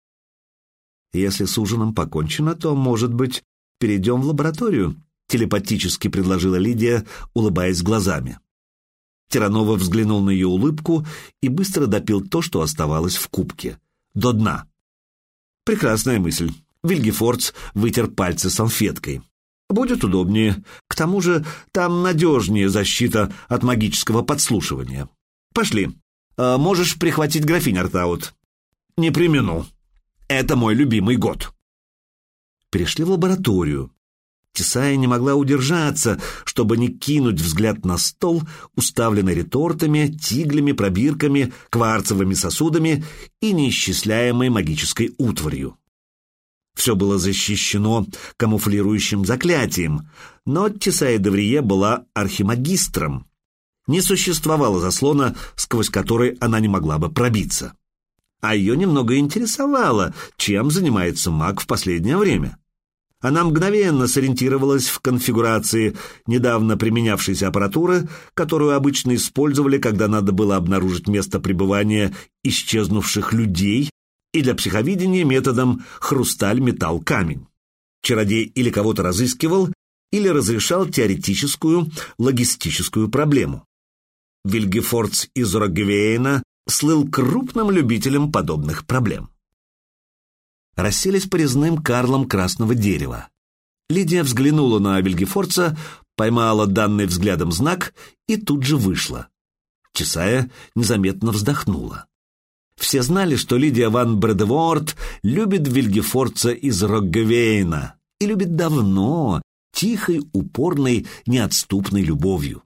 Если с ужином покончено, то, может быть, перейдем в лабораторию, телепатически предложила Лидия, улыбаясь глазами. Тиранова взглянул на ее улыбку и быстро допил то, что оставалось в кубке. До дна. Прекрасная мысль. Вильгефордс вытер пальцы салфеткой. Будет удобнее. К тому же там надежнее защита от магического подслушивания. Пошли. А можешь прихватить графинь, Артаут. Не примену. Это мой любимый год. Перешли в лабораторию. Тесая не могла удержаться, чтобы не кинуть взгляд на стол, уставленный ретортами, тиглями, пробирками, кварцевыми сосудами и неисчисляемой магической утварью. Все было защищено камуфлирующим заклятием, но Тесая Деврие была архимагистром. Не существовало заслона, сквозь который она не могла бы пробиться. А ее немного интересовало, чем занимается маг в последнее время. Она мгновенно сориентировалась в конфигурации недавно применявшейся аппаратуры, которую обычно использовали, когда надо было обнаружить место пребывания исчезнувших людей, и для психовидения методом хрусталь-металл-камень. Чародей или кого-то разыскивал, или разрешал теоретическую, логистическую проблему. Вильгефордс из Роггевейна слыл крупным любителем подобных проблем расселись по резным карлам красного дерева. Лидия взглянула на Вильгефорца, поймала данный взглядом знак и тут же вышла. Чесая незаметно вздохнула. Все знали, что Лидия ван Бредеворд любит Вильгефорца из Роггевейна и любит давно, тихой, упорной, неотступной любовью.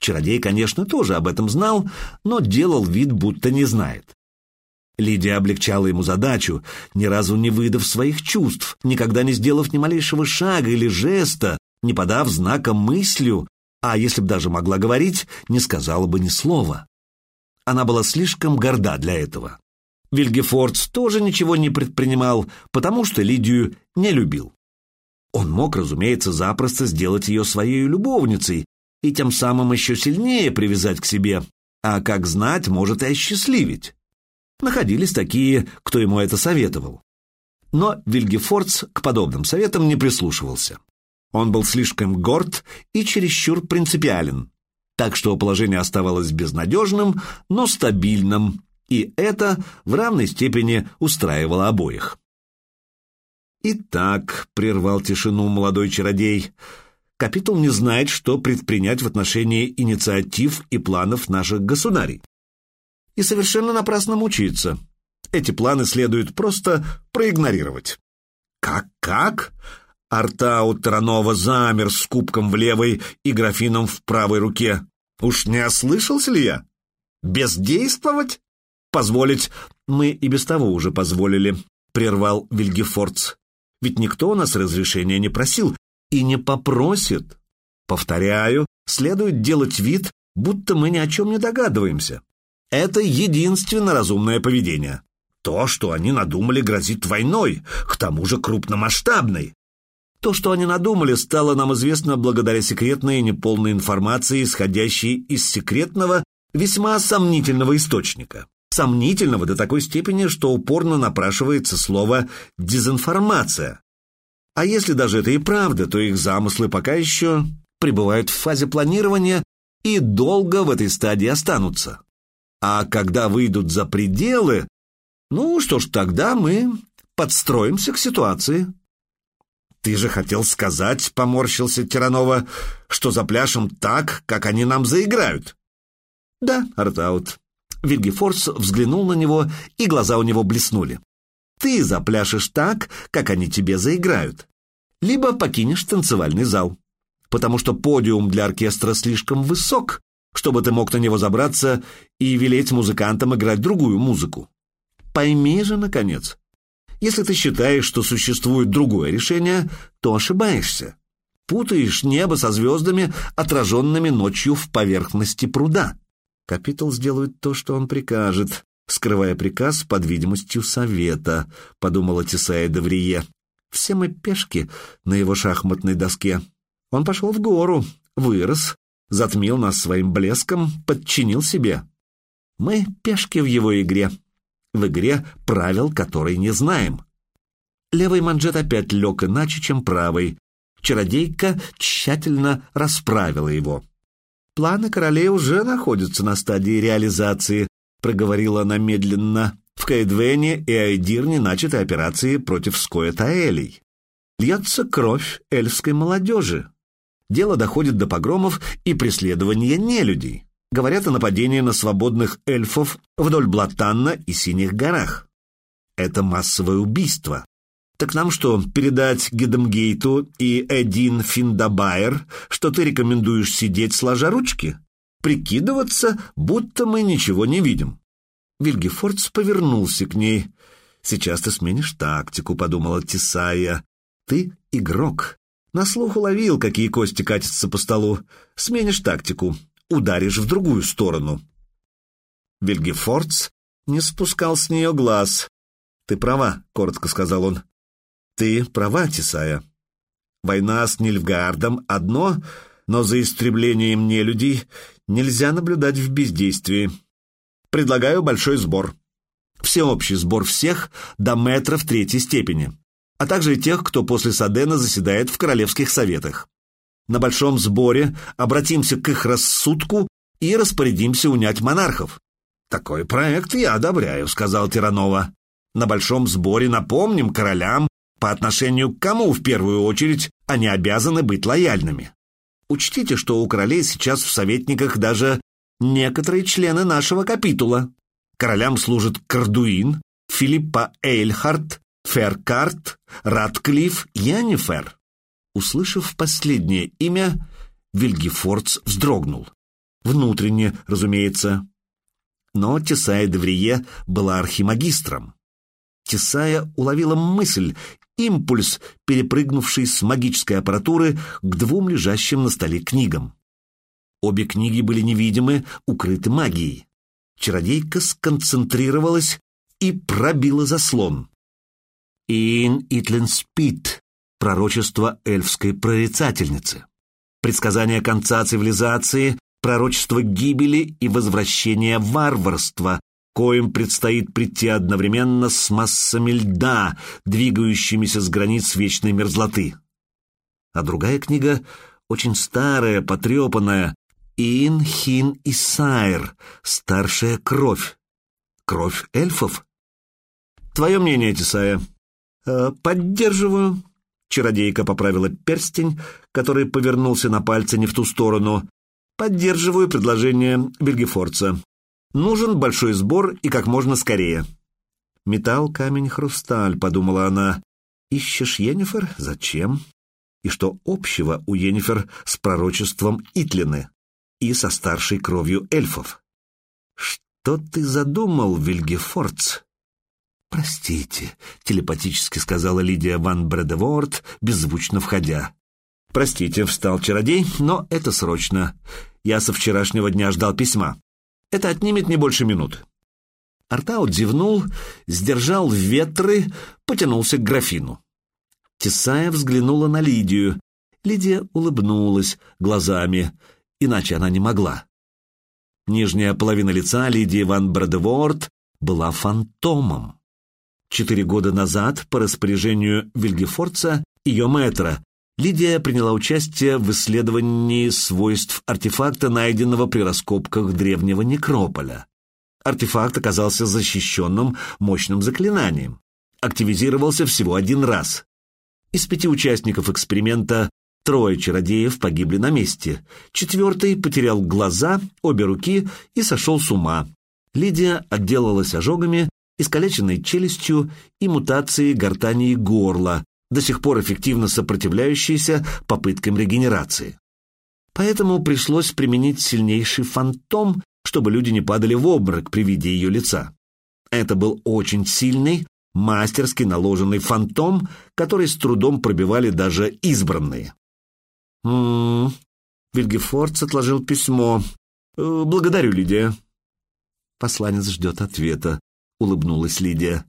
Чародей, конечно, тоже об этом знал, но делал вид, будто не знает. Лидия облегчала ему задачу, ни разу не выдав своих чувств, никогда не сделав ни малейшего шага или жеста, не подав знака мыслью, а если б даже могла говорить, не сказала бы ни слова. Она была слишком горда для этого. Вильгефордс тоже ничего не предпринимал, потому что Лидию не любил. Он мог, разумеется, запросто сделать ее своей любовницей и тем самым еще сильнее привязать к себе, а, как знать, может и осчастливить. Находились такие, кто ему это советовал. Но Вильгефордс к подобным советам не прислушивался. Он был слишком горд и чересчур принципиален, так что положение оставалось безнадежным, но стабильным, и это в равной степени устраивало обоих. «Итак», — прервал тишину молодой чародей, — «капитул не знает, что предпринять в отношении инициатив и планов наших государей и совершенно напрасно мучиться. Эти планы следует просто проигнорировать. Как-как? Артау Таранова замер с кубком в левой и графином в правой руке. Уж не ослышался ли я? Бездействовать? Позволить? Мы и без того уже позволили, прервал Вильгефордс. Ведь никто у нас разрешения не просил и не попросит. Повторяю, следует делать вид, будто мы ни о чем не догадываемся. Это единственно разумное поведение. То, что они надумали, грозит войной, к тому же крупномасштабной. То, что они надумали, стало нам известно благодаря секретной и неполной информации, исходящей из секретного, весьма сомнительного источника. Сомнительного до такой степени, что упорно напрашивается слово «дезинформация». А если даже это и правда, то их замыслы пока еще пребывают в фазе планирования и долго в этой стадии останутся. А когда выйдут за пределы, ну что ж, тогда мы подстроимся к ситуации. Ты же хотел сказать, поморщился Тиранова, что запляшем так, как они нам заиграют. Да, Артаут. Вильгефорс взглянул на него, и глаза у него блеснули. Ты запляшешь так, как они тебе заиграют. Либо покинешь танцевальный зал, потому что подиум для оркестра слишком высок, чтобы ты мог на него забраться и велеть музыкантам играть другую музыку. Пойми же, наконец, если ты считаешь, что существует другое решение, то ошибаешься. Путаешь небо со звездами, отраженными ночью в поверхности пруда. Капитал сделает то, что он прикажет, скрывая приказ под видимостью совета, подумала Тесая Деврие. Все мы пешки на его шахматной доске. Он пошел в гору, вырос, затмил нас своим блеском, подчинил себе. Мы пешки в его игре. В игре правил, которой не знаем. Левый манжет опять лег иначе, чем правый. Чародейка тщательно расправила его. «Планы королей уже находятся на стадии реализации», — проговорила она медленно. «В Каэдвене и Айдирне начаты операции против Скоя-Таэлей. Льется кровь эльфской молодежи. Дело доходит до погромов и преследования нелюдей. Говорят о нападении на свободных эльфов вдоль Блатанна и Синих горах. Это массовое убийство. Так нам что, передать Гидемгейту и Эдин Финдабайер, что ты рекомендуешь сидеть сложа ручки? Прикидываться, будто мы ничего не видим. Вильгефордс повернулся к ней. «Сейчас ты сменишь тактику», — подумала Тесая. «Ты игрок. На слух уловил, какие кости катятся по столу. Сменишь тактику, ударишь в другую сторону». Вильгефордс не спускал с нее глаз. «Ты права», — коротко сказал он. Ты права, Тесая. Война с Нильфгаардом — одно, но за истреблением нелюдей нельзя наблюдать в бездействии. Предлагаю большой сбор. Всеобщий сбор всех до метров третьей степени, а также тех, кто после Садена заседает в королевских советах. На большом сборе обратимся к их рассудку и распорядимся унять монархов. «Такой проект я одобряю», — сказал Тиранова. «На большом сборе напомним королям по отношению к кому в первую очередь они обязаны быть лояльными. Учтите, что у королей сейчас в советниках даже некоторые члены нашего капитула. Королям служат Кардуин, Филиппа Эйльхарт, Феркарт, Радклифф, Янифер. Услышав последнее имя, Вильгефордс вздрогнул. Внутренне, разумеется. Но Тесая Деврие была архимагистром. Тесая уловила мысль импульс, перепрыгнувший с магической аппаратуры к двум лежащим на столе книгам. Обе книги были невидимы, укрыты магией. Чародейка сконцентрировалась и пробила заслон. «Ин Итлен спит» — пророчество эльфской прорицательницы. Предсказание конца цивилизации, пророчество гибели и возвращения варварства, коим предстоит прийти одновременно с массами льда, двигающимися с границ вечной мерзлоты. А другая книга, очень старая, потрепанная, «Ин, Хин и Сайр. Старшая кровь». Кровь эльфов? Твое мнение, Тесая? Э, поддерживаю. Чародейка поправила перстень, который повернулся на пальце не в ту сторону. Поддерживаю предложение Бельгефорца. Нужен большой сбор и как можно скорее. «Металл, камень, хрусталь», — подумала она. «Ищешь Йеннифер? Зачем?» И что общего у Йеннифер с пророчеством Итлины и со старшей кровью эльфов? «Что ты задумал, Вильгефордс?» «Простите», — телепатически сказала Лидия ван Бредеворд, беззвучно входя. «Простите», — встал чародей, — «но это срочно. Я со вчерашнего дня ждал письма. Это отнимет не больше минуты. Артаут зевнул, сдержал ветры, потянулся к графину. Тесая взглянула на Лидию. Лидия улыбнулась глазами, иначе она не могла. Нижняя половина лица Лидии ван Брадеворд была фантомом. Четыре года назад, по распоряжению Вильгефорца, ее мэтра, Лидия приняла участие в исследовании свойств артефакта, найденного при раскопках древнего некрополя. Артефакт оказался защищенным мощным заклинанием. Активизировался всего один раз. Из пяти участников эксперимента трое чародеев погибли на месте. Четвертый потерял глаза, обе руки и сошел с ума. Лидия отделалась ожогами, искалеченной челюстью и мутацией гортани и горла, до сих пор эффективно сопротивляющийся попыткам регенерации. Поэтому пришлось применить сильнейший фантом, чтобы люди не падали в обморок при виде ее лица. Это был очень сильный, мастерски наложенный фантом, который с трудом пробивали даже избранные. «М-м-м», Вильгефордс отложил письмо. «Э, «Благодарю, Лидия». «Посланец ждет ответа», — улыбнулась Лидия.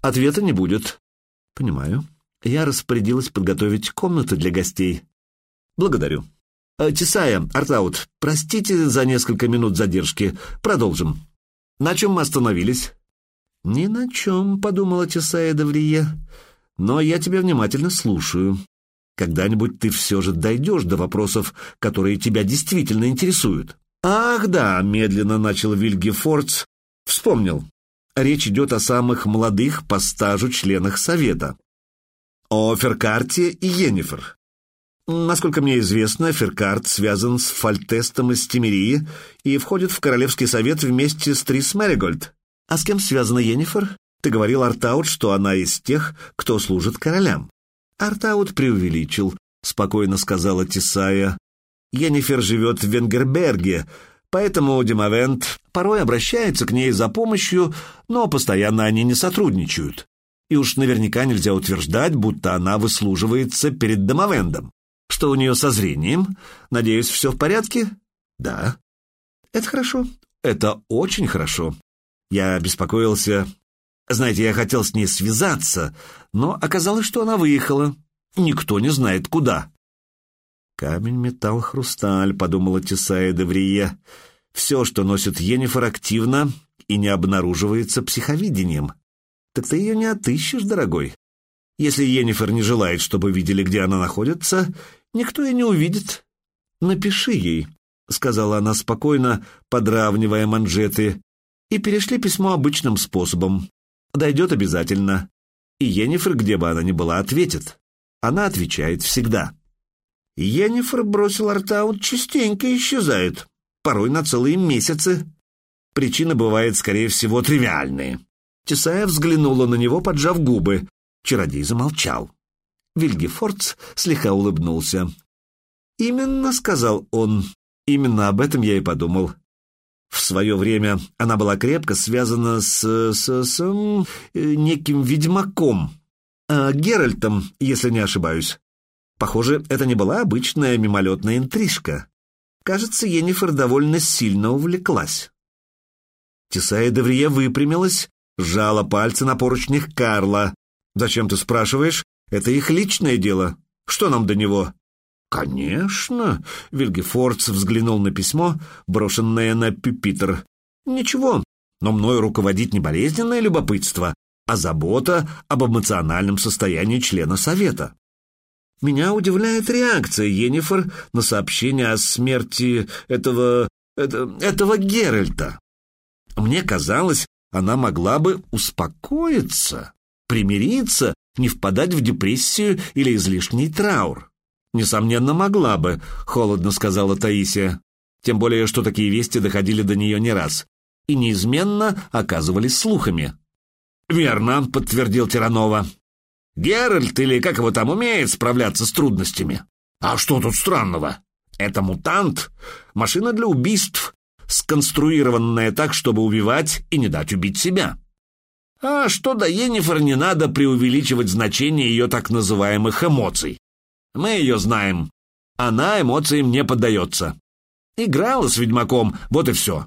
«Ответа не будет». «Понимаю я распорядилась подготовить комнату для гостей. Благодарю. Э, Тесая, Артаут, простите за несколько минут задержки. Продолжим. На чем мы остановились?» «Ни на чем», — подумала Тесая Даврия. «Но я тебя внимательно слушаю. Когда-нибудь ты все же дойдешь до вопросов, которые тебя действительно интересуют». «Ах, да», — медленно начал Вильги Фордс. «Вспомнил. Речь идет о самых молодых по стажу членах Совета. О Феркарте и Йеннифер. Насколько мне известно, Феркарт связан с Фальтестом из Тимирии и входит в Королевский совет вместе с Трис Мэригольд. А с кем связана Йеннифер? Ты говорил, Артаут, что она из тех, кто служит королям. Артаут преувеличил, спокойно сказала Тисая. Йеннифер живет в Венгерберге, поэтому Демовент порой обращается к ней за помощью, но постоянно они не сотрудничают. И уж наверняка нельзя утверждать, будто она выслуживается перед Домовендом. Что у нее со зрением? Надеюсь, все в порядке? Да. Это хорошо. Это очень хорошо. Я беспокоился. Знаете, я хотел с ней связаться, но оказалось, что она выехала. Никто не знает, куда. «Камень, металл, хрусталь», — подумала Тесая Деврия. «Все, что носит Йеннифер, активно и не обнаруживается психовидением. Так ты ее не отыщешь, дорогой. Если Йеннифер не желает, чтобы видели, где она находится, никто и не увидит. Напиши ей», — сказала она спокойно, подравнивая манжеты, «и перешли письмо обычным способом. Дойдет обязательно. И Йеннифер, где бы она ни была, ответит. Она отвечает всегда». Йеннифер бросил Артаут частенько исчезает, порой на целые месяцы. Причины бывают, скорее всего, тривиальные. Тесая взглянула на него, поджав губы. Чародей замолчал. Вильгефордс слегка улыбнулся. «Именно», — сказал он, — «именно об этом я и подумал. В свое время она была крепко связана с... с... с... Неким ведьмаком, э, Геральтом, если не ошибаюсь. Похоже, это не была обычная мимолетная интрижка. Кажется, Енифер довольно сильно увлеклась. Тесая Деврия выпрямилась, сжала пальцы на поручнях Карла. «Зачем ты спрашиваешь? Это их личное дело. Что нам до него?» «Конечно», — Вильгефордс взглянул на письмо, брошенное на пюпитер. «Ничего, но мною руководит не болезненное любопытство, а забота об эмоциональном состоянии члена Совета. Меня удивляет реакция Йеннифер на сообщение о смерти этого... Это, этого Геральта. Мне казалось, она могла бы успокоиться, примириться, не впадать в депрессию или излишний траур. Несомненно, могла бы, холодно сказала Таисия. Тем более, что такие вести доходили до нее не раз и неизменно оказывались слухами. «Верно», — подтвердил Тиранова. Геральт, или как его там, умеет справляться с трудностями. А что тут странного? Это мутант, машина для убийств, сконструированная так, чтобы убивать и не дать убить себя. А что до Йеннифер, не надо преувеличивать значение ее так называемых эмоций. Мы ее знаем. Она эмоциям не поддается. Играла с ведьмаком, вот и все.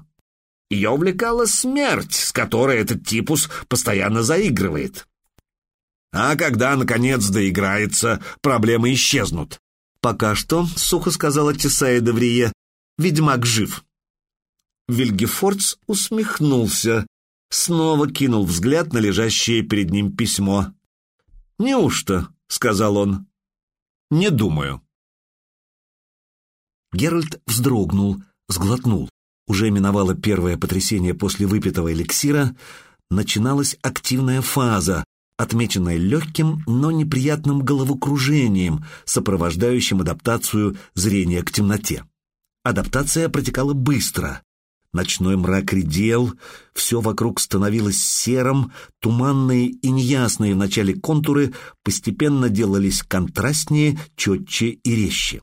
Ее увлекала смерть, с которой этот типус постоянно заигрывает. А когда, наконец, доиграется, проблемы исчезнут. Пока что, — сухо сказала Тесая Деврие, — ведьмак жив. Вильгефордс усмехнулся, снова кинул взгляд на лежащее перед ним письмо. «Неужто?» — сказал он. «Не думаю». Геральт вздрогнул, сглотнул. Уже миновало первое потрясение после выпитого эликсира, начиналась активная фаза, отмеченная легким, но неприятным головокружением, сопровождающим адаптацию зрения к темноте. Адаптация протекала быстро. Ночной мрак редел, все вокруг становилось серым, туманные и неясные в начале контуры постепенно делались контрастнее, четче и резче.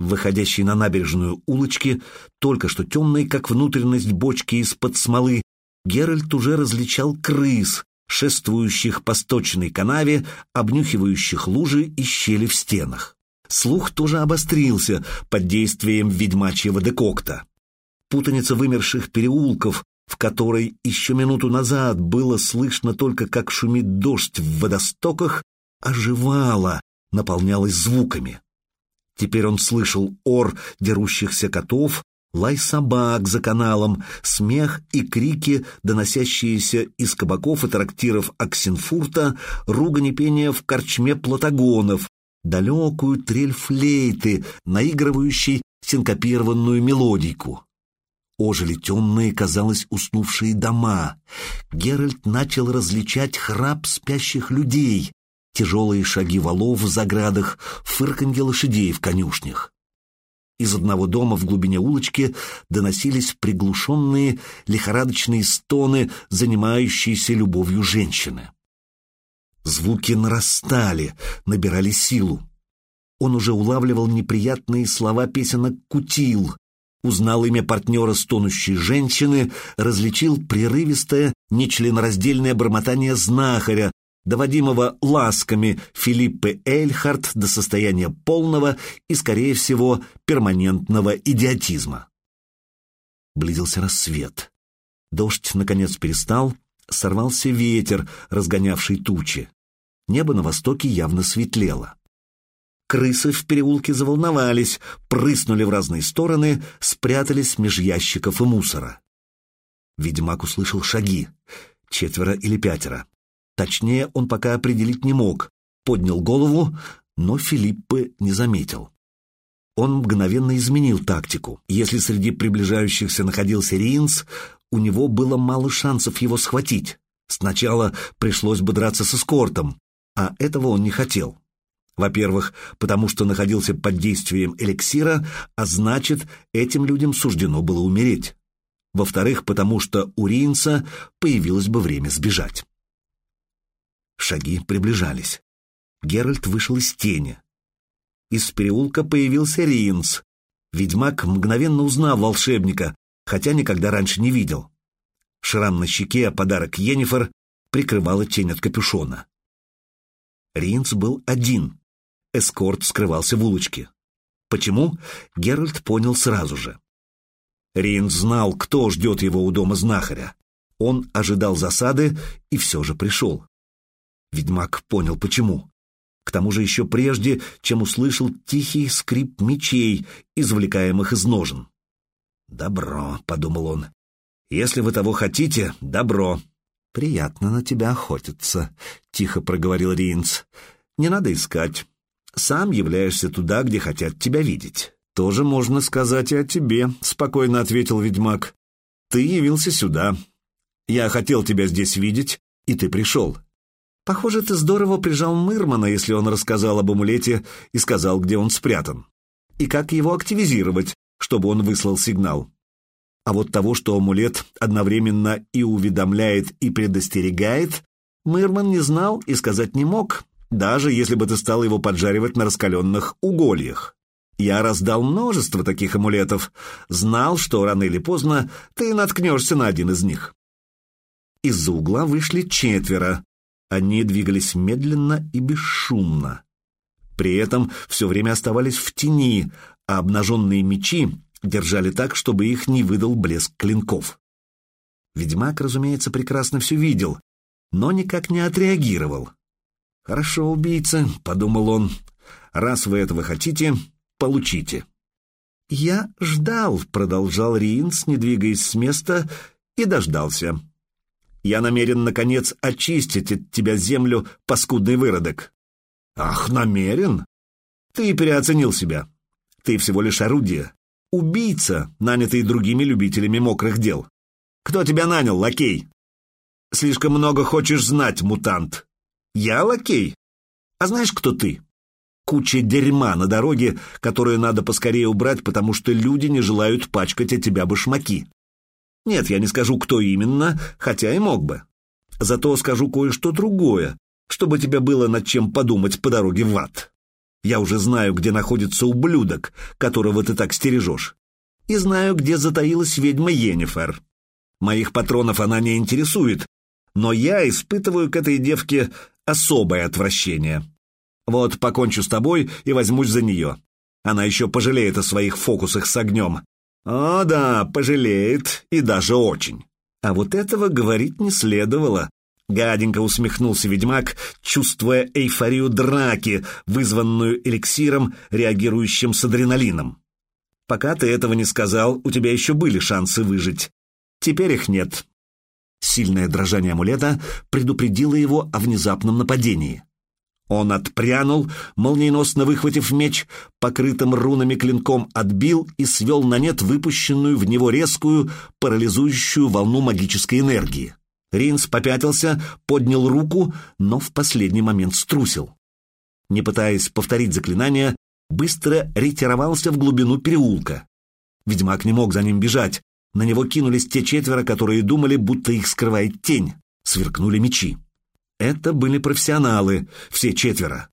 Выходящие на набережную улочки, только что темные, как внутренность бочки из-под смолы, Геральт уже различал крыс, шествующих по сточной канаве, обнюхивающих лужи и щели в стенах. Слух тоже обострился под действием ведьмачьего декокта. Путаница вымерших переулков, в которой еще минуту назад было слышно только, как шумит дождь в водостоках, оживала, наполнялась звуками. Теперь он слышал ор дерущихся котов, лай собак за каналом, смех и крики, доносящиеся из кабаков и трактиров Оксенфурта, ругань и пение в корчме платагонов, далекую трель флейты, наигрывающей синкопированную мелодийку. Ожили темные, казалось, уснувшие дома. Геральт начал различать храп спящих людей, тяжелые шаги валов в заградах, фырканье лошадей в конюшнях. Из одного дома в глубине улочки доносились приглушенные лихорадочные стоны, занимающиеся любовью женщины. Звуки нарастали, набирали силу. Он уже улавливал неприятные слова песенок «Кутил», узнал имя партнера стонущей женщины, различил прерывистое, нечленораздельное бормотание знахаря, доводимого ласками Филиппе Эльхарт до состояния полного и, скорее всего, перманентного идиотизма. Близился рассвет. Дождь, наконец, перестал, сорвался ветер, разгонявший тучи. Небо на востоке явно светлело. Крысы в переулке заволновались, прыснули в разные стороны, спрятались меж ящиков и мусора. Ведьмак услышал шаги. Четверо или пятеро. Точнее, он пока определить не мог. Поднял голову, но Филиппы не заметил. Он мгновенно изменил тактику. Если среди приближающихся находился Риинс, у него было мало шансов его схватить. Сначала пришлось бы драться с эскортом, а этого он не хотел. Во-первых, потому что находился под действием эликсира, а значит, этим людям суждено было умереть. Во-вторых, потому что у Риинса появилось бы время сбежать. Шаги приближались. Геральт вышел из тени. Из переулка появился Риинс. Ведьмак мгновенно узнал волшебника, хотя никогда раньше не видел. Шрам на щеке, а подарок Йеннифер прикрывала тень от капюшона. Риинс был один. Эскорт скрывался в улочке. Почему? Геральт понял сразу же. Риинс знал, кто ждет его у дома знахаря. Он ожидал засады и все же пришел. Ведьмак понял, почему. К тому же еще прежде, чем услышал тихий скрип мечей, извлекаемых из ножен. «Добро», — подумал он. «Если вы того хотите, добро». «Приятно на тебя охотиться», — тихо проговорил Ринц. «Не надо искать. Сам являешься туда, где хотят тебя видеть». «Тоже можно сказать и о тебе», — спокойно ответил ведьмак. «Ты явился сюда. Я хотел тебя здесь видеть, и ты пришел. Похоже, ты здорово прижал Мырмана, если он рассказал об амулете и сказал, где он спрятан. И как его активизировать, чтобы он выслал сигнал. А вот того, что амулет одновременно и уведомляет, и предостерегает, Мырман не знал и сказать не мог, даже если бы ты стал его поджаривать на раскаленных угольях. Я раздал множество таких амулетов, знал, что рано или поздно ты наткнешься на один из них. Из-за угла вышли четверо, они двигались медленно и бесшумно. При этом все время оставались в тени, а обнаженные мечи держали так, чтобы их не выдал блеск клинков. Ведьмак, разумеется, прекрасно все видел, но никак не отреагировал. «Хорошо, убийца», — подумал он, — «раз вы этого хотите, получите». «Я ждал», — продолжал Риинс, не двигаясь с места, и дождался. Я намерен, наконец, очистить от тебя землю, паскудный выродок». «Ах, намерен?» «Ты переоценил себя. Ты всего лишь орудие. Убийца, нанятый другими любителями мокрых дел. Кто тебя нанял, лакей?» «Слишком много хочешь знать, мутант». «Я лакей? А знаешь, кто ты?» Куча дерьма на дороге, которую надо поскорее убрать, потому что люди не желают пачкать от тебя башмаки. Нет, я не скажу, кто именно, хотя и мог бы. Зато скажу кое-что другое, чтобы тебе было над чем подумать по дороге в ад. Я уже знаю, где находится ублюдок, которого ты так стережешь. И знаю, где затаилась ведьма Йеннифер. Моих патронов она не интересует, но я испытываю к этой девке особое отвращение. Вот покончу с тобой и возьмусь за нее. Она еще пожалеет о своих фокусах с огнем, «О да, пожалеет, и даже очень». А вот этого говорить не следовало. Гаденько усмехнулся ведьмак, чувствуя эйфорию драки, вызванную эликсиром, реагирующим с адреналином. Пока ты этого не сказал, у тебя еще были шансы выжить. Теперь их нет. Сильное дрожание амулета предупредило его о внезапном нападении. Он отпрянул, молниеносно выхватив меч, покрытым рунами клинком отбил и свел на нет выпущенную в него резкую, парализующую волну магической энергии. Ринс попятился, поднял руку, но в последний момент струсил. Не пытаясь повторить заклинание, быстро ретировался в глубину переулка. Ведьмак не мог за ним бежать. На него кинулись те четверо, которые думали, будто их скрывает тень. Сверкнули мечи. Это были профессионалы, все четверо.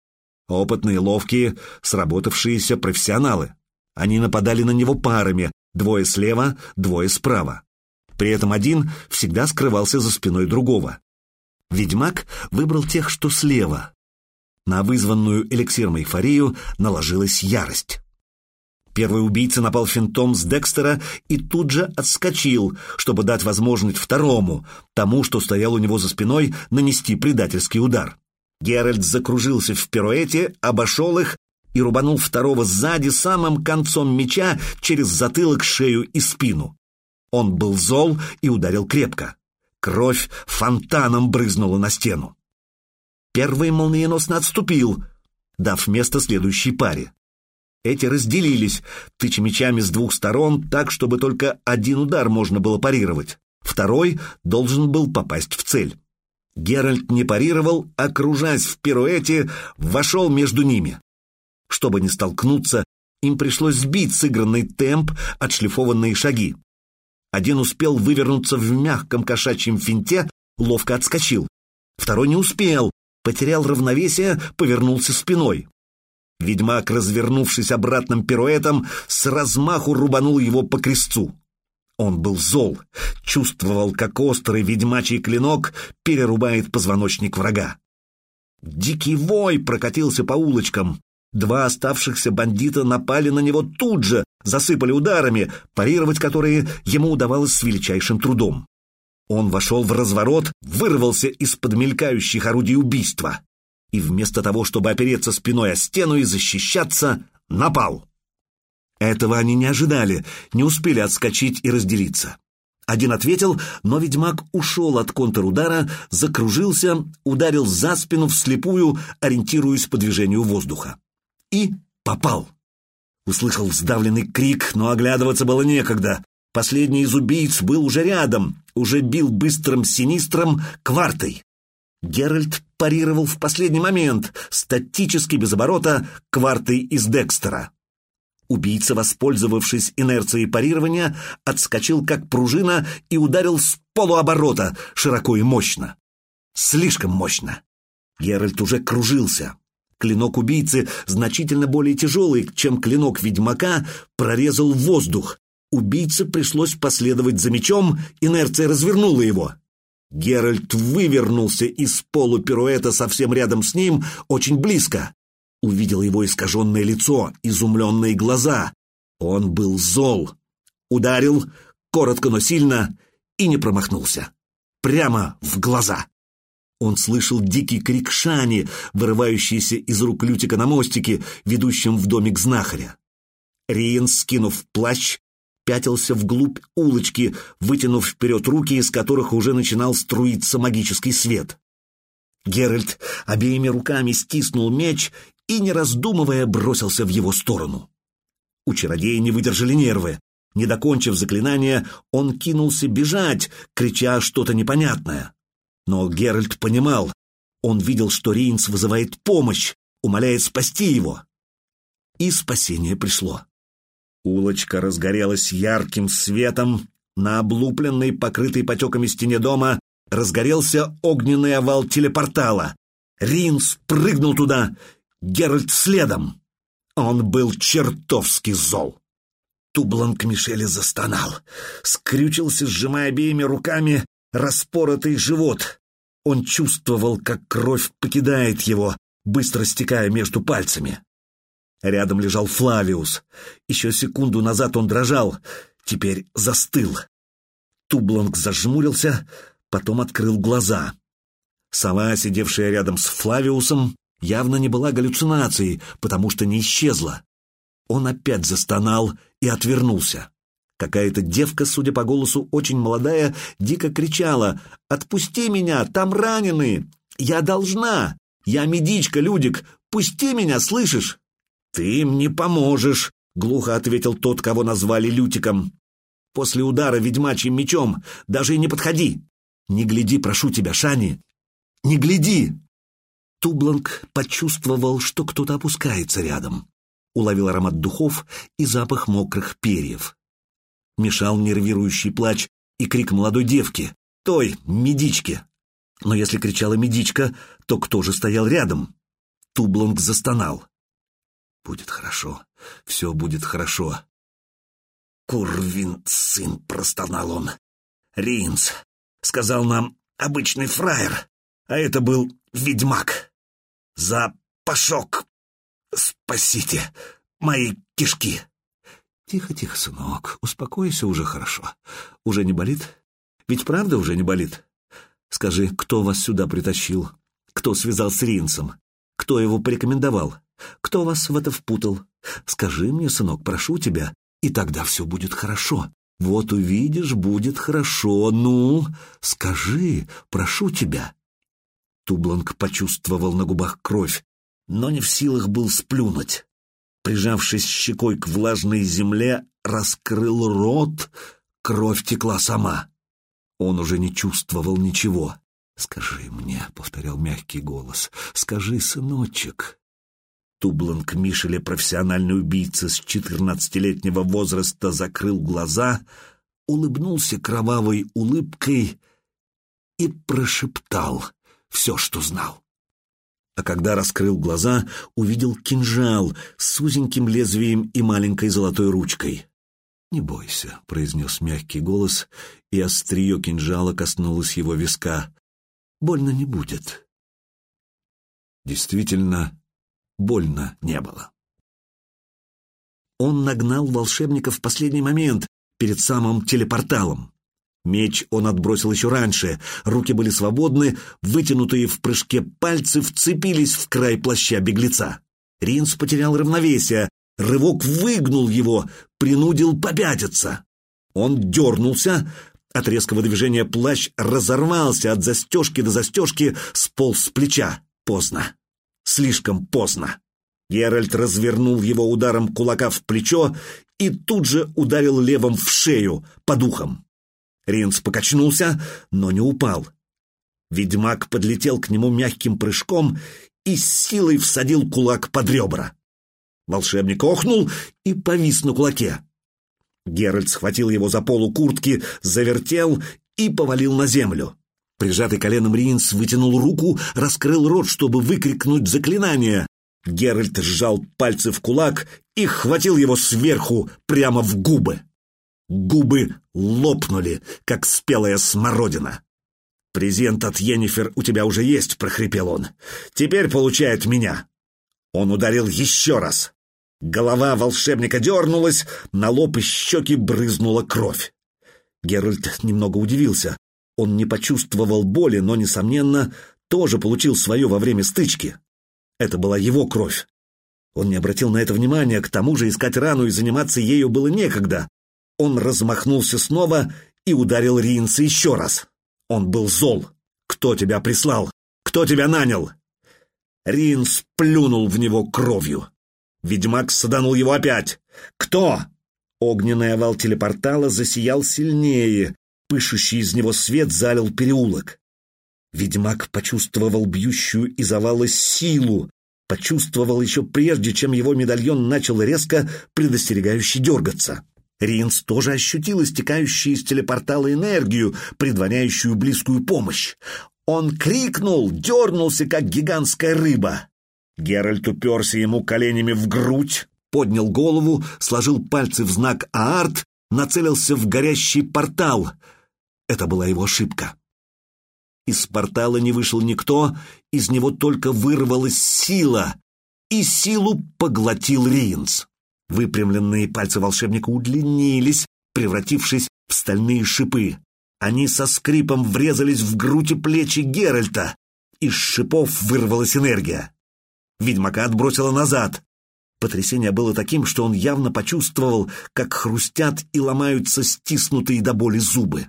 Опытные, ловкие, сработавшиеся профессионалы. Они нападали на него парами, двое слева, двое справа. При этом один всегда скрывался за спиной другого. Ведьмак выбрал тех, что слева, на вызванную эликсиром эйфорию наложилась ярость. Первый убийца напал финтом с Декстера и тут же отскочил, чтобы дать возможность второму, тому, что стоял у него за спиной, нанести предательский удар. Геральт закружился в пируэте, обошел их и рубанул второго сзади самым концом меча через затылок, шею и спину. Он был зол и ударил крепко. Кровь фонтаном брызнула на стену. Первый молниеносно отступил, дав место следующей паре. Эти разделились, тыча мечами с двух сторон так, чтобы только один удар можно было парировать. Второй должен был попасть в цель. Геральт не парировал, окружаясь в пируэте, вошел между ними. Чтобы не столкнуться, им пришлось сбить сыгранный темп, отшлифованные шаги. Один успел вывернуться в мягком кошачьем финте, ловко отскочил. Второй не успел, потерял равновесие, повернулся спиной. Ведьмак, развернувшись обратным пируэтом, с размаху рубанул его по крестцу. Он был зол, чувствовал, как острый ведьмачий клинок перерубает позвоночник врага. Дикий вой прокатился по улочкам. Два оставшихся бандита напали на него тут же, засыпали ударами, парировать которые ему удавалось с величайшим трудом. Он вошел в разворот, вырвался из-под мелькающих орудий убийства и вместо того, чтобы опереться спиной о стену и защищаться, напал. Этого они не ожидали, не успели отскочить и разделиться. Один ответил, но ведьмак ушел от контрудара, закружился, ударил за спину вслепую, ориентируясь по движению воздуха. И попал. Услышал сдавленный крик, но оглядываться было некогда. Последний из убийц был уже рядом, уже бил быстрым синистром квартой. Геральт парировал в последний момент, статически без оборота, квартой из Декстера. Убийца, воспользовавшись инерцией парирования, отскочил как пружина и ударил с полуоборота, широко и мощно. Слишком мощно. Геральт уже кружился. Клинок убийцы, значительно более тяжелый, чем клинок ведьмака, прорезал воздух, Убийце пришлось последовать за мечом, инерция развернула его. Геральт вывернулся из полупируэта совсем рядом с ним, очень близко. Увидел его искаженное лицо, изумленные глаза. Он был зол. Ударил, коротко, но сильно, и не промахнулся. Прямо в глаза. Он слышал дикий крик Шани, вырывающийся из рук Лютика на мостике, ведущем в домик знахаря. Риен, скинув плащ, пятился вглубь улочки, вытянув вперед руки, из которых уже начинал струиться магический свет. Геральт обеими руками стиснул меч и, не раздумывая, бросился в его сторону. У чародея не выдержали нервы. Не докончив заклинание, он кинулся бежать, крича что-то непонятное. Но Геральт понимал, он видел, что Рейнс вызывает помощь, умоляет спасти его. И спасение пришло. Улочка разгорелась ярким светом, на облупленной, покрытой потеками стене дома разгорелся огненный овал телепортала. Рин спрыгнул туда, Геральт следом. Он был чертовски зол. Тубланг Мишеля застонал, скрючился, сжимая обеими руками распоротый живот. Он чувствовал, как кровь покидает его, быстро стекая между пальцами. Рядом лежал Флавиус. Еще секунду назад он дрожал, теперь застыл. Тубланг зажмурился, потом открыл глаза. Сова, сидевшая рядом с Флавиусом, явно не была галлюцинацией, потому что не исчезла. Он опять застонал и отвернулся. Какая-то девка, судя по голосу, очень молодая, дико кричала «Отпусти меня, там раненые! Я должна! Я медичка, Людик! Пусти меня, слышишь?» «Ты им не поможешь», — глухо ответил тот, кого назвали Лютиком. «После удара ведьмачьим мечом даже и не подходи! Не гляди, прошу тебя, Шани! Не гляди!» Тубланг почувствовал, что кто-то опускается рядом. Уловил аромат духов и запах мокрых перьев. Мешал нервирующий плач и крик молодой девки, той, медички. Но если кричала медичка, то кто же стоял рядом? Тубланг застонал. «Будет хорошо, все будет хорошо». «Курвин сын!» — простонал он. «Ринц!» — сказал нам обычный фраер, а это был ведьмак. «За пашок! Спасите мои кишки!» «Тихо, тихо, сынок, успокойся уже хорошо. Уже не болит? Ведь правда уже не болит? Скажи, кто вас сюда притащил? Кто связал с Ринцем? Кто его порекомендовал? Кто вас в это впутал? Скажи мне, сынок, прошу тебя, и тогда все будет хорошо. Вот увидишь, будет хорошо. Ну, скажи, прошу тебя». Тубланг почувствовал на губах кровь, но не в силах был сплюнуть прижавшись щекой к влажной земле, раскрыл рот, кровь текла сама. Он уже не чувствовал ничего. «Скажи мне», — повторял мягкий голос, — «скажи, сыночек». Тубланг Мишеля, профессиональный убийца с четырнадцатилетнего возраста, закрыл глаза, улыбнулся кровавой улыбкой и прошептал все, что знал а когда раскрыл глаза, увидел кинжал с узеньким лезвием и маленькой золотой ручкой. «Не бойся», — произнес мягкий голос, и острие кинжала коснулось его виска. «Больно не будет». Действительно, больно не было. Он нагнал волшебника в последний момент, перед самым телепорталом. Меч он отбросил еще раньше, руки были свободны, вытянутые в прыжке пальцы вцепились в край плаща беглеца. Ринс потерял равновесие, рывок выгнул его, принудил попятиться. Он дернулся, от резкого движения плащ разорвался от застежки до застежки, сполз с плеча. Поздно. Слишком поздно. Геральт развернул его ударом кулака в плечо и тут же ударил левым в шею, по духам. Ринц покачнулся, но не упал. Ведьмак подлетел к нему мягким прыжком и с силой всадил кулак под ребра. Волшебник охнул и повис на кулаке. Геральт схватил его за полу куртки, завертел и повалил на землю. Прижатый коленом Ринц вытянул руку, раскрыл рот, чтобы выкрикнуть заклинание. Геральт сжал пальцы в кулак и хватил его сверху прямо в губы. Губы лопнули, как спелая смородина. «Презент от Йеннифер у тебя уже есть», — прохрипел он. «Теперь получает меня». Он ударил еще раз. Голова волшебника дернулась, на лоб и щеки брызнула кровь. Геральт немного удивился. Он не почувствовал боли, но, несомненно, тоже получил свое во время стычки. Это была его кровь. Он не обратил на это внимания, к тому же искать рану и заниматься ею было некогда. Он размахнулся снова и ударил Ринца еще раз. Он был зол. «Кто тебя прислал? Кто тебя нанял?» Ринц плюнул в него кровью. Ведьмак саданул его опять. «Кто?» Огненный овал телепортала засиял сильнее. Пышущий из него свет залил переулок. Ведьмак почувствовал бьющую из овала силу, почувствовал еще прежде, чем его медальон начал резко предостерегающе дергаться. Ринс тоже ощутил истекающую из телепортала энергию, предваряющую близкую помощь. Он крикнул, дернулся, как гигантская рыба. Геральт уперся ему коленями в грудь, поднял голову, сложил пальцы в знак Аарт, нацелился в горящий портал. Это была его ошибка. Из портала не вышел никто, из него только вырвалась сила, и силу поглотил Ринс. Выпрямленные пальцы волшебника удлинились, превратившись в стальные шипы. Они со скрипом врезались в грудь и плечи Геральта. Из шипов вырвалась энергия. Ведьмака отбросила назад. Потрясение было таким, что он явно почувствовал, как хрустят и ломаются стиснутые до боли зубы.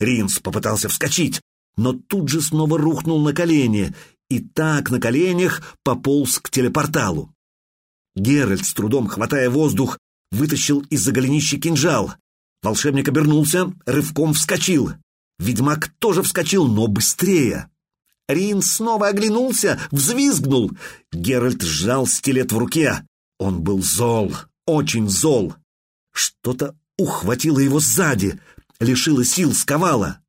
Ринс попытался вскочить, но тут же снова рухнул на колени и так на коленях пополз к телепорталу. Геральт, с трудом хватая воздух, вытащил из-за голенища кинжал. Волшебник обернулся, рывком вскочил. Ведьмак тоже вскочил, но быстрее. Рин снова оглянулся, взвизгнул. Геральт сжал стилет в руке. Он был зол, очень зол. Что-то ухватило его сзади, лишило сил, сковало.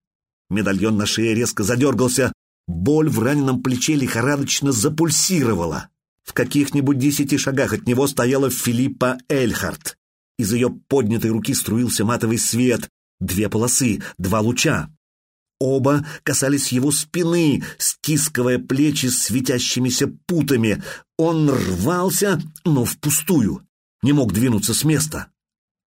Медальон на шее резко задергался, боль в раненом плече лихорадочно запульсировала. В каких-нибудь десяти шагах от него стояла Филиппа Эльхарт. Из ее поднятой руки струился матовый свет, две полосы, два луча. Оба касались его спины, стискивая плечи светящимися путами. Он рвался, но впустую. Не мог двинуться с места.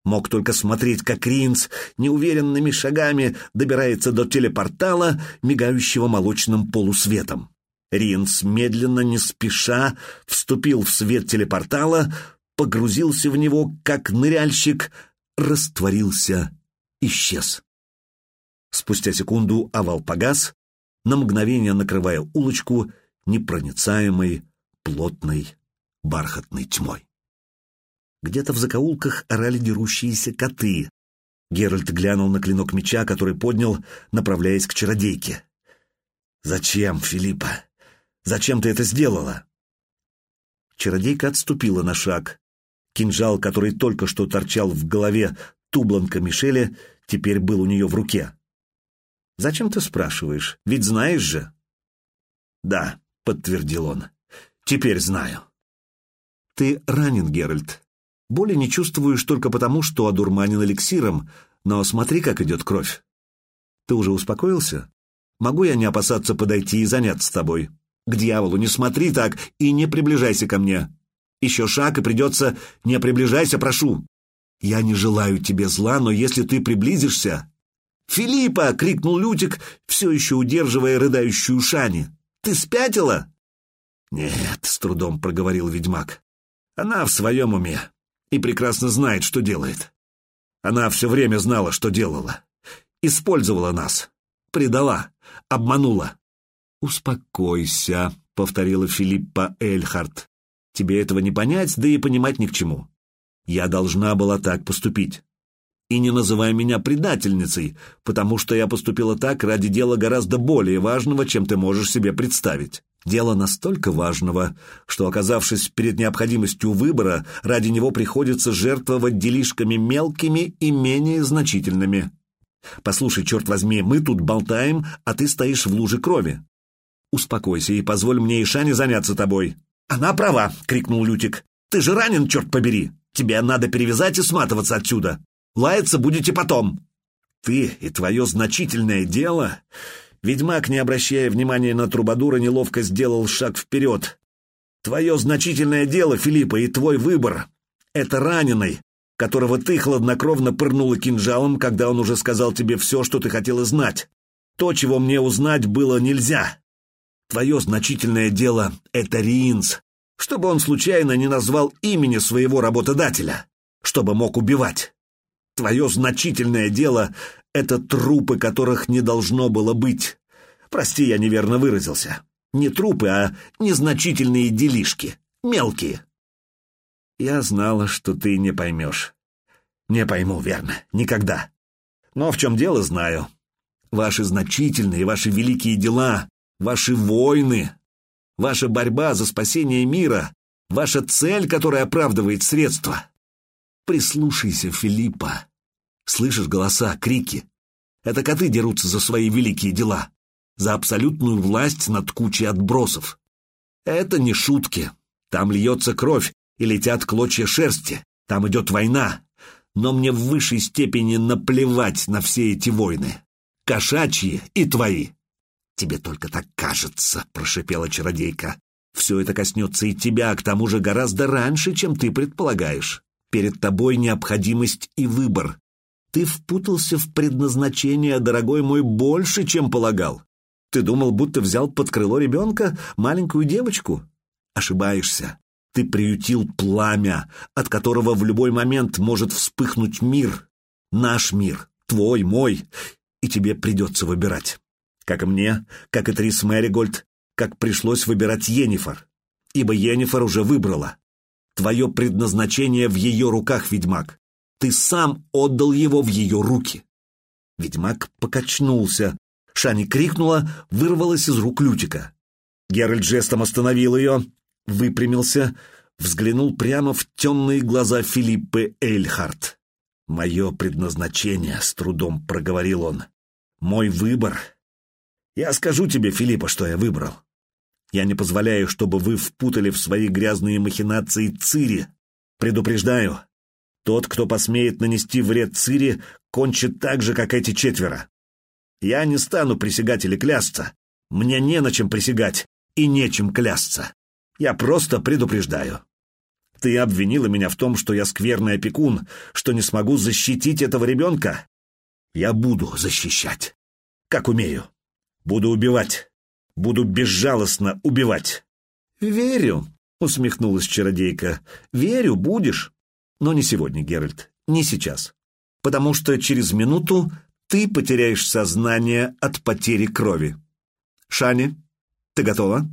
Мог только смотреть, как Ринц неуверенными шагами добирается до телепортала, мигающего молочным полусветом. Ринц медленно, не спеша, вступил в свет телепортала, погрузился в него, как ныряльщик, растворился, исчез. Спустя секунду овал погас, на мгновение накрывая улочку непроницаемой, плотной, бархатной тьмой. Где-то в закоулках орали дерущиеся коты. Геральт глянул на клинок меча, который поднял, направляясь к чародейке. «Зачем, Филиппа? Зачем ты это сделала?» Чародейка отступила на шаг. Кинжал, который только что торчал в голове тубланка Мишеля, теперь был у нее в руке. «Зачем ты спрашиваешь? Ведь знаешь же». «Да», — подтвердил он, — «теперь знаю». «Ты ранен, Геральт. Боли не чувствуешь только потому, что одурманен эликсиром, но смотри, как идет кровь. Ты уже успокоился? Могу я не опасаться подойти и заняться тобой? К дьяволу, не смотри так и не приближайся ко мне. Еще шаг, и придется... Не приближайся, прошу. Я не желаю тебе зла, но если ты приблизишься... «Филиппа!» — крикнул Лютик, все еще удерживая рыдающую Шани. «Ты спятила?» «Нет», — с трудом проговорил ведьмак. «Она в своем уме и прекрасно знает, что делает. Она все время знала, что делала. Использовала нас. Предала. Обманула». «Успокойся», — повторила Филиппа Эльхарт. «Тебе этого не понять, да и понимать ни к чему. Я должна была так поступить. И не называй меня предательницей, потому что я поступила так ради дела гораздо более важного, чем ты можешь себе представить. Дело настолько важного, что, оказавшись перед необходимостью выбора, ради него приходится жертвовать делишками мелкими и менее значительными. Послушай, черт возьми, мы тут болтаем, а ты стоишь в луже крови. Успокойся и позволь мне и Шане заняться тобой. Она права, крикнул Лютик. Ты же ранен, черт побери. Тебе надо перевязать и сматываться отсюда. Лаяться будете потом. Ты и твое значительное дело... Ведьмак, не обращая внимания на Трубадура, неловко сделал шаг вперед. Твое значительное дело, Филиппа, и твой выбор — это раненый, которого ты хладнокровно пырнула кинжалом, когда он уже сказал тебе все, что ты хотела знать. То, чего мне узнать было нельзя. Твое значительное дело — это Риинс, чтобы он случайно не назвал имени своего работодателя, чтобы мог убивать. Твое значительное дело — это трупы, которых не должно было быть. Прости, я неверно выразился. Не трупы, а незначительные делишки, мелкие. Я знала, что ты не поймешь. Не пойму, верно, никогда. Но в чем дело, знаю. Ваши значительные, ваши великие дела, ваши войны, ваша борьба за спасение мира, ваша цель, которая оправдывает средства. Прислушайся, Филиппа. Слышишь голоса, крики? Это коты дерутся за свои великие дела, за абсолютную власть над кучей отбросов. Это не шутки. Там льется кровь и летят клочья шерсти. Там идет война. Но мне в высшей степени наплевать на все эти войны. Кошачьи и твои. Тебе только так кажется, прошипела чародейка. Все это коснется и тебя, к тому же гораздо раньше, чем ты предполагаешь. Перед тобой необходимость и выбор. Ты впутался в предназначение, дорогой мой, больше, чем полагал. Ты думал, будто взял под крыло ребенка маленькую девочку? Ошибаешься. Ты приютил пламя, от которого в любой момент может вспыхнуть мир. Наш мир, твой, мой, и тебе придется выбирать. Как и мне, как и Трис Мэригольд, как пришлось выбирать Йеннифер. Ибо Йеннифер уже выбрала. Твое предназначение в ее руках, ведьмак. Ты сам отдал его в ее руки. Ведьмак покачнулся. Шани крикнула, вырвалась из рук Лютика. Геральт жестом остановил ее, выпрямился, взглянул прямо в темные глаза Филиппы Эйльхарт. «Мое предназначение», — с трудом проговорил он, — «мой выбор. Я скажу тебе, Филиппа, что я выбрал. Я не позволяю, чтобы вы впутали в свои грязные махинации Цири. Предупреждаю, тот, кто посмеет нанести вред Цири, кончит так же, как эти четверо. Я не стану присягать или клясться. Мне не на чем присягать и нечем клясться. Я просто предупреждаю. Ты обвинила меня в том, что я скверный опекун, что не смогу защитить этого ребенка. Я буду защищать. Как умею. Буду убивать. Буду безжалостно убивать. Верю, усмехнулась чародейка. Верю, будешь. Но не сегодня, Геральт, не сейчас. Потому что через минуту ты потеряешь сознание от потери крови. Шани, ты готова?